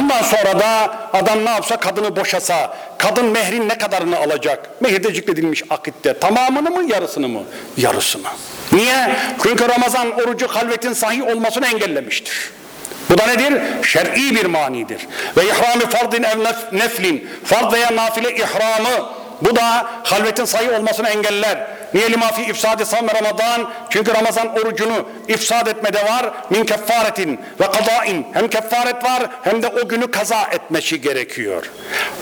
Ondan sonra da adam ne yapsa kadını boşasa, kadın mehrin ne kadarını alacak? Mehirde zikredilmiş akitte. Tamamını mı yarısını mı? Yarısını. Niye? Çünkü Ramazan orucu halvetin sahih olmasını engellemiştir. Bu da nedir? Şer'i bir manidir. Ve ihrami fardin ev nef- neflin. Fard veya nafile ihramı. Bu da halvetin sahih olmasını engeller. Niye lima fi ifsadi sam Ramazan? Çünkü Ramazan orucunu ifsad etmede var. Min keffaretin ve kazain. Hem kefaret var hem de o günü kaza etmesi gerekiyor.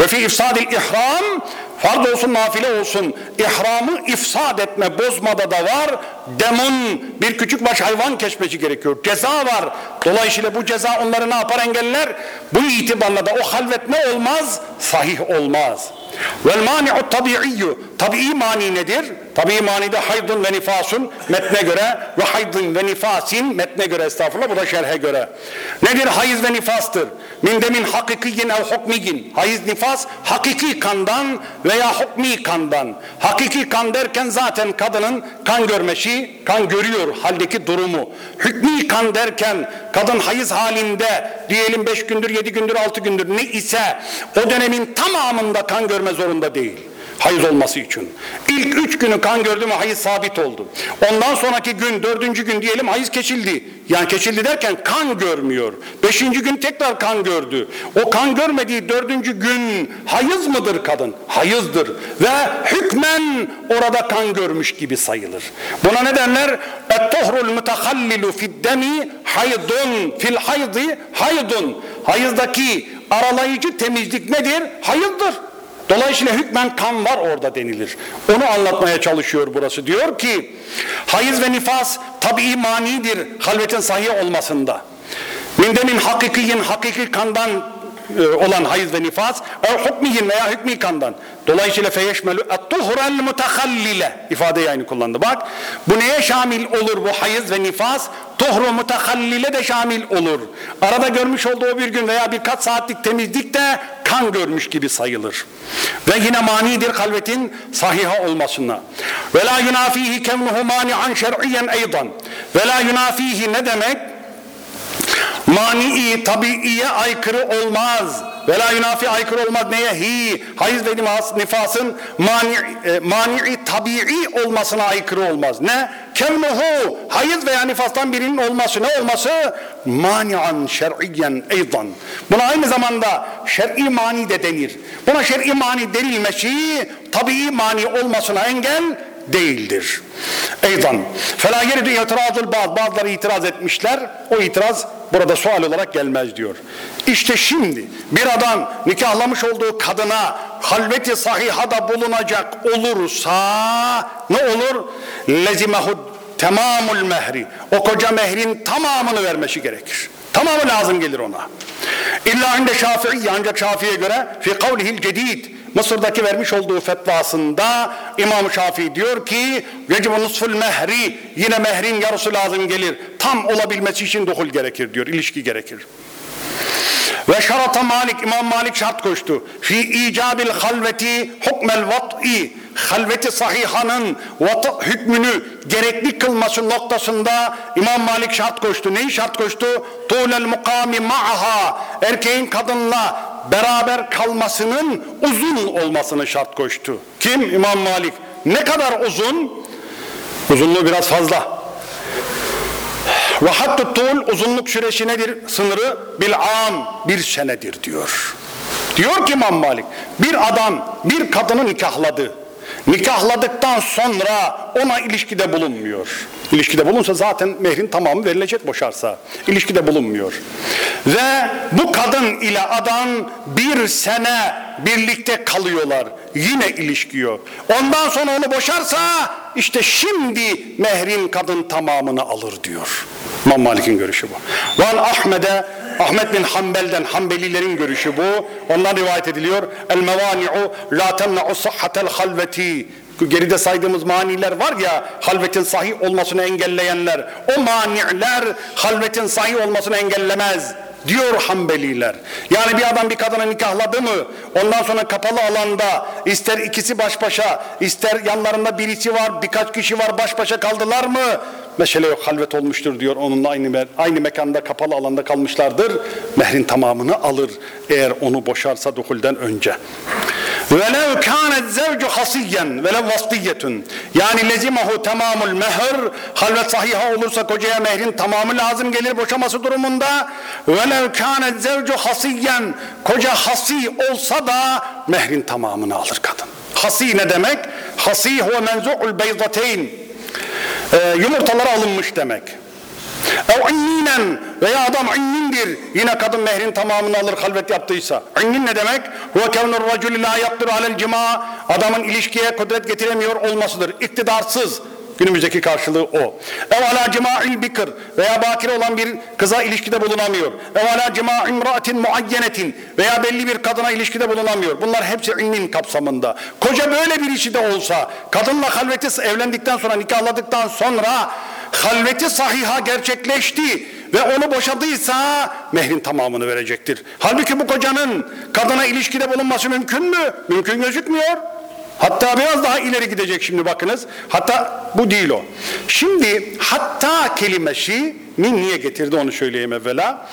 Ve fi ifsadil ihram farz olsun nafile olsun ihramı ifsad etme bozmada da var. Demun bir küçük baş hayvan kesmesi gerekiyor. Ceza var. Dolayısıyla bu ceza onları ne yapar engeller? Bu itibarla da o halvet ne olmaz? Sahih olmaz. Vel mani'u tabi'iyyu. Tabii mani nedir? Tabii mani de haydun ve nifasun metne göre ve haydun ve nifasin metne göre estağfurullah bu da şerhe göre. Nedir hayız ve nifastır? Min demin hakikiyin ev hukmiyin. Hayız nifas hakiki kandan veya hukmi kandan. Hakiki kan derken zaten kadının kan görmesi, kan görüyor haldeki durumu. Hükmi kan derken kadın hayız halinde diyelim beş gündür, yedi gündür, altı gündür ne ise o dönemin tamamında kan görme zorunda değil. Hayız olması için. İlk üç günü kan gördü mü hayız sabit oldu. Ondan sonraki gün, dördüncü gün diyelim hayız keçildi. Yani keçildi derken kan görmüyor. Beşinci gün tekrar kan gördü. O kan görmediği dördüncü gün hayız mıdır kadın? Hayızdır. Ve hükmen orada kan görmüş gibi sayılır. Buna ne derler? Et-tohrul mütehallilu fid-demi haydun fil haydi haydun. Hayızdaki aralayıcı temizlik nedir? Hayızdır. Dolayısıyla hükmen kan var orada denilir. Onu anlatmaya çalışıyor burası. Diyor ki hayız ve nifas tabii manidir halvetin sahih olmasında. Min demin hakikiyin hakiki kandan olan hayız ve nifas ev hukmihin veya hükmi kandan. Dolayısıyla feyeşmelü et-tuhrel mutahallile ifadeyi aynı kullandı. Bak bu neye şamil olur bu hayız ve nifas? Tuhru mutahallile de şamil olur. Arada görmüş olduğu bir gün veya birkaç saatlik temizlik de kan görmüş gibi sayılır. Ve yine manidir kalbetin sahiha olmasına. Ve la yunafihi kevnuhu mani'an şer'iyen eydan. Ve la yunafihi ne demek? Mani'i tabiiye aykırı olmaz. Ve la yunafi aykırı olmaz. Neye? Hi. Hayız ve nifas, nifasın mani, e, mani'i tabii olmasına aykırı olmaz. Ne? Kemnuhu. Hayız veya nifastan birinin olması. Ne olması? Mani'an şer'iyen eydan. Buna aynı zamanda şer'i mani de denir. Buna şer'i mani denilmesi tabii mani olmasına engel değildir. Eydan. Fela yeridu itirazul bazı. Bazıları itiraz etmişler. O itiraz burada sual olarak gelmez diyor. İşte şimdi bir adam nikahlamış olduğu kadına halveti sahihada bulunacak olursa ne olur? Lezimehu tamamul mehri. O koca mehrin tamamını vermesi gerekir. Tamamı lazım gelir ona. İlla inde Şafii ancak Şafii'ye göre fi kavlihil cedid Mısır'daki vermiş olduğu fetvasında İmam Şafii diyor ki vecibu nusful mehri yine mehrin yarısı lazım gelir. Tam olabilmesi için duhul gerekir diyor. ilişki gerekir. Ve şarata Malik, İmam Malik şart koştu. Fi icabil halveti hukmel vat'i halveti sahihanın hükmünü gerekli kılması noktasında İmam Malik şart koştu. Neyi şart koştu? Tuğlel mukami ma'aha erkeğin kadınla beraber kalmasının uzun olmasını şart koştu. Kim? İmam Malik. Ne kadar uzun? Uzunluğu biraz fazla. Ve hattı tul uzunluk süresi nedir? Sınırı bil am bir senedir diyor. Diyor ki İmam Malik bir adam bir kadını nikahladı. Nikahladıktan sonra ona ilişkide bulunmuyor. İlişkide bulunsa zaten mehrin tamamı verilecek boşarsa. İlişkide bulunmuyor. Ve bu kadın ile adam bir sene birlikte kalıyorlar. Yine ilişki yok. Ondan sonra onu boşarsa işte şimdi mehrin kadın tamamını alır diyor. İmam Malik'in görüşü bu. Van Ahmet'e Ahmet bin Hanbel'den Hanbelilerin görüşü bu. Ondan rivayet ediliyor. El mevani'u la temna'u sahhatel halveti. Geride saydığımız maniler var ya halvetin sahih olmasını engelleyenler. O maniler halvetin sahih olmasını engellemez diyor Hanbeliler. Yani bir adam bir kadına nikahladı mı ondan sonra kapalı alanda ister ikisi baş başa ister yanlarında birisi var birkaç kişi var baş başa kaldılar mı mesele yok halvet olmuştur diyor onunla aynı, aynı mekanda kapalı alanda kalmışlardır mehrin tamamını alır eğer onu boşarsa duhulden önce velev kânet zevcu hasiyen velev vasdiyetun yani lezimehu tamamul mehr halvet sahiha olursa kocaya mehrin tamamı lazım gelir boşaması durumunda. velev kânet zevcu hasiyen koca hasi olsa da mehrin tamamını alır kadın. Hasi ne demek? hasi huve menzu'ul beyzateyn ee, yumurtaları alınmış demek ev inninen veya adam innindir. Yine kadın mehrin tamamını alır halvet yaptıysa. İnnin ne demek? Ve kevnur racülü la yaptır alel cima. Adamın ilişkiye kudret getiremiyor olmasıdır. İktidarsız. Günümüzdeki karşılığı o. Ev ala cima'il bikr veya bakir olan bir kıza ilişkide bulunamıyor. Ev ala cima imraatin muayyenetin veya belli bir kadına ilişkide bulunamıyor. Bunlar hepsi ilmin kapsamında. Koca böyle bir işi de olsa kadınla halveti evlendikten sonra nikahladıktan sonra halveti sahiha gerçekleşti ve onu boşadıysa mehrin tamamını verecektir. Halbuki bu kocanın kadına ilişkide bulunması mümkün mü? Mümkün gözükmüyor. Hatta biraz daha ileri gidecek şimdi bakınız. Hatta bu değil o. Şimdi hatta kelimesi min niye getirdi onu söyleyeyim evvela.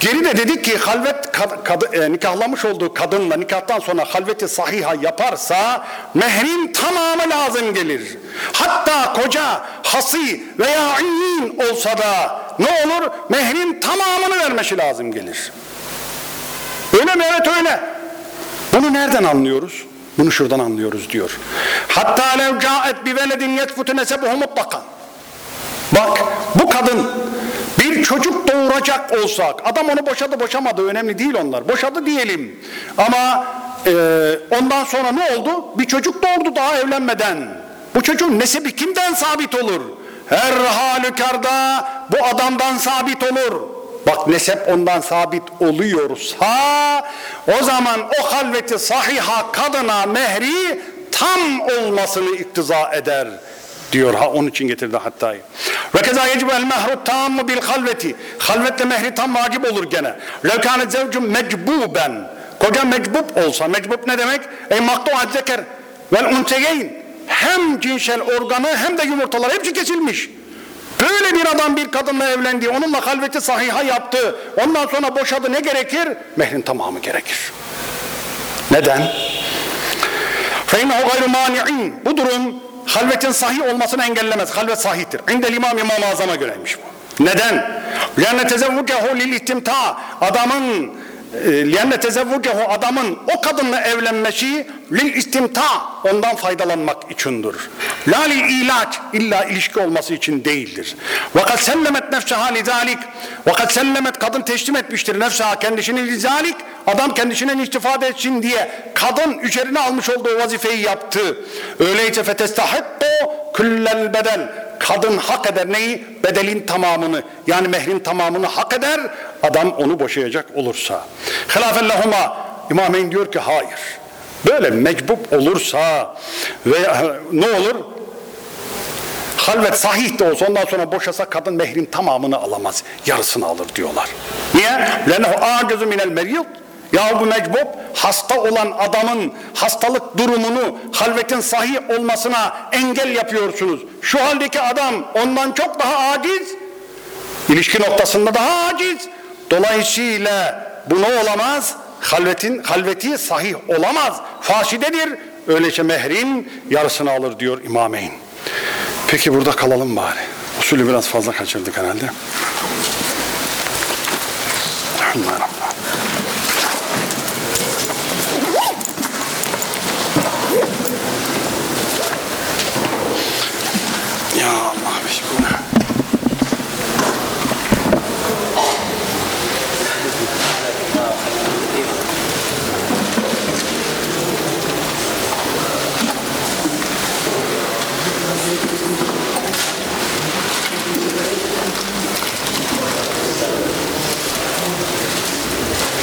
Geri de dedik ki halvet kad, kad, e, nikahlamış olduğu kadınla nikahtan sonra halveti sahiha yaparsa mehrin tamamı lazım gelir. Hatta koca hasi veya innin olsa da ne olur? Mehrin tamamını vermesi lazım gelir. Öyle mi? Evet öyle. Bunu nereden anlıyoruz? Bunu şuradan anlıyoruz diyor. Hatta lev caet bi veledin yetfutu nesebuhu mutlakan. Bak bu kadın bir çocuk doğuracak olsak adam onu boşadı boşamadı önemli değil onlar. Boşadı diyelim. Ama e, ondan sonra ne oldu? Bir çocuk doğurdu daha evlenmeden. Bu çocuğun nesebi kimden sabit olur? Her halükarda bu adamdan sabit olur. Bak nesep ondan sabit oluyorsa o zaman o halveti sahiha kadına mehri tam olmasını iktiza eder diyor ha onun için getirdi hatta. Ve keza yecibu el mehru tammu bil halveti. Halvetle mehri tam vacip olur gene. Lev kâne zevcun mecbuben. Koca mecbub olsa, mecbub ne demek? Ey maktuat zeker vel unteyeyn. Hem cinsel organı hem de yumurtalar hepsi kesilmiş. Böyle bir adam bir kadınla evlendi, onunla halveti sahiha yaptı, ondan sonra boşadı ne gerekir? Mehrin tamamı gerekir. Neden? فَاِنَّهُ غَيْرُ مَانِعٍ Bu durum halvetin sahih olmasını engellemez. Halvet sahihtir. İndel imam İmam-ı Azam'a göreymiş bu. Neden? لَاَنَّ تَزَوُّكَهُ لِلْاِتِمْتَى Adamın لِيَنَّ تَزَوُّكَهُ adamın o kadınla evlenmesi lil istimta ondan faydalanmak içindir. La lil ilaç illa ilişki olması için değildir. Vakat sellemet nefseha lizalik vakat sellemet kadın teslim etmiştir nefseha kendisini lizalik adam kendisinden istifade etsin diye kadın üzerine almış olduğu vazifeyi yaptı. Öyleyse fetestahibbu küllel bedel kadın hak eder neyi? Bedelin tamamını yani mehrin tamamını hak eder adam onu boşayacak olursa. Hilafellahuma İmameyn diyor ki hayır. Böyle mecbub olursa ve ne olur? Halvet sahih de olsa ondan sonra boşasa kadın mehrin tamamını alamaz. Yarısını alır diyorlar. Niye? Lennehu acizu minel meriyut. Ya bu mecbub hasta olan adamın hastalık durumunu halvetin sahih olmasına engel yapıyorsunuz. Şu haldeki adam ondan çok daha aciz. İlişki noktasında daha aciz. Dolayısıyla bu ne olamaz? Halvetin halveti sahih olamaz. Fasidedir. Öyleyse mehrin yarısını alır diyor İmameyn. Peki burada kalalım bari. Usulü biraz fazla kaçırdık herhalde. Bismillahirrahmanirrahim.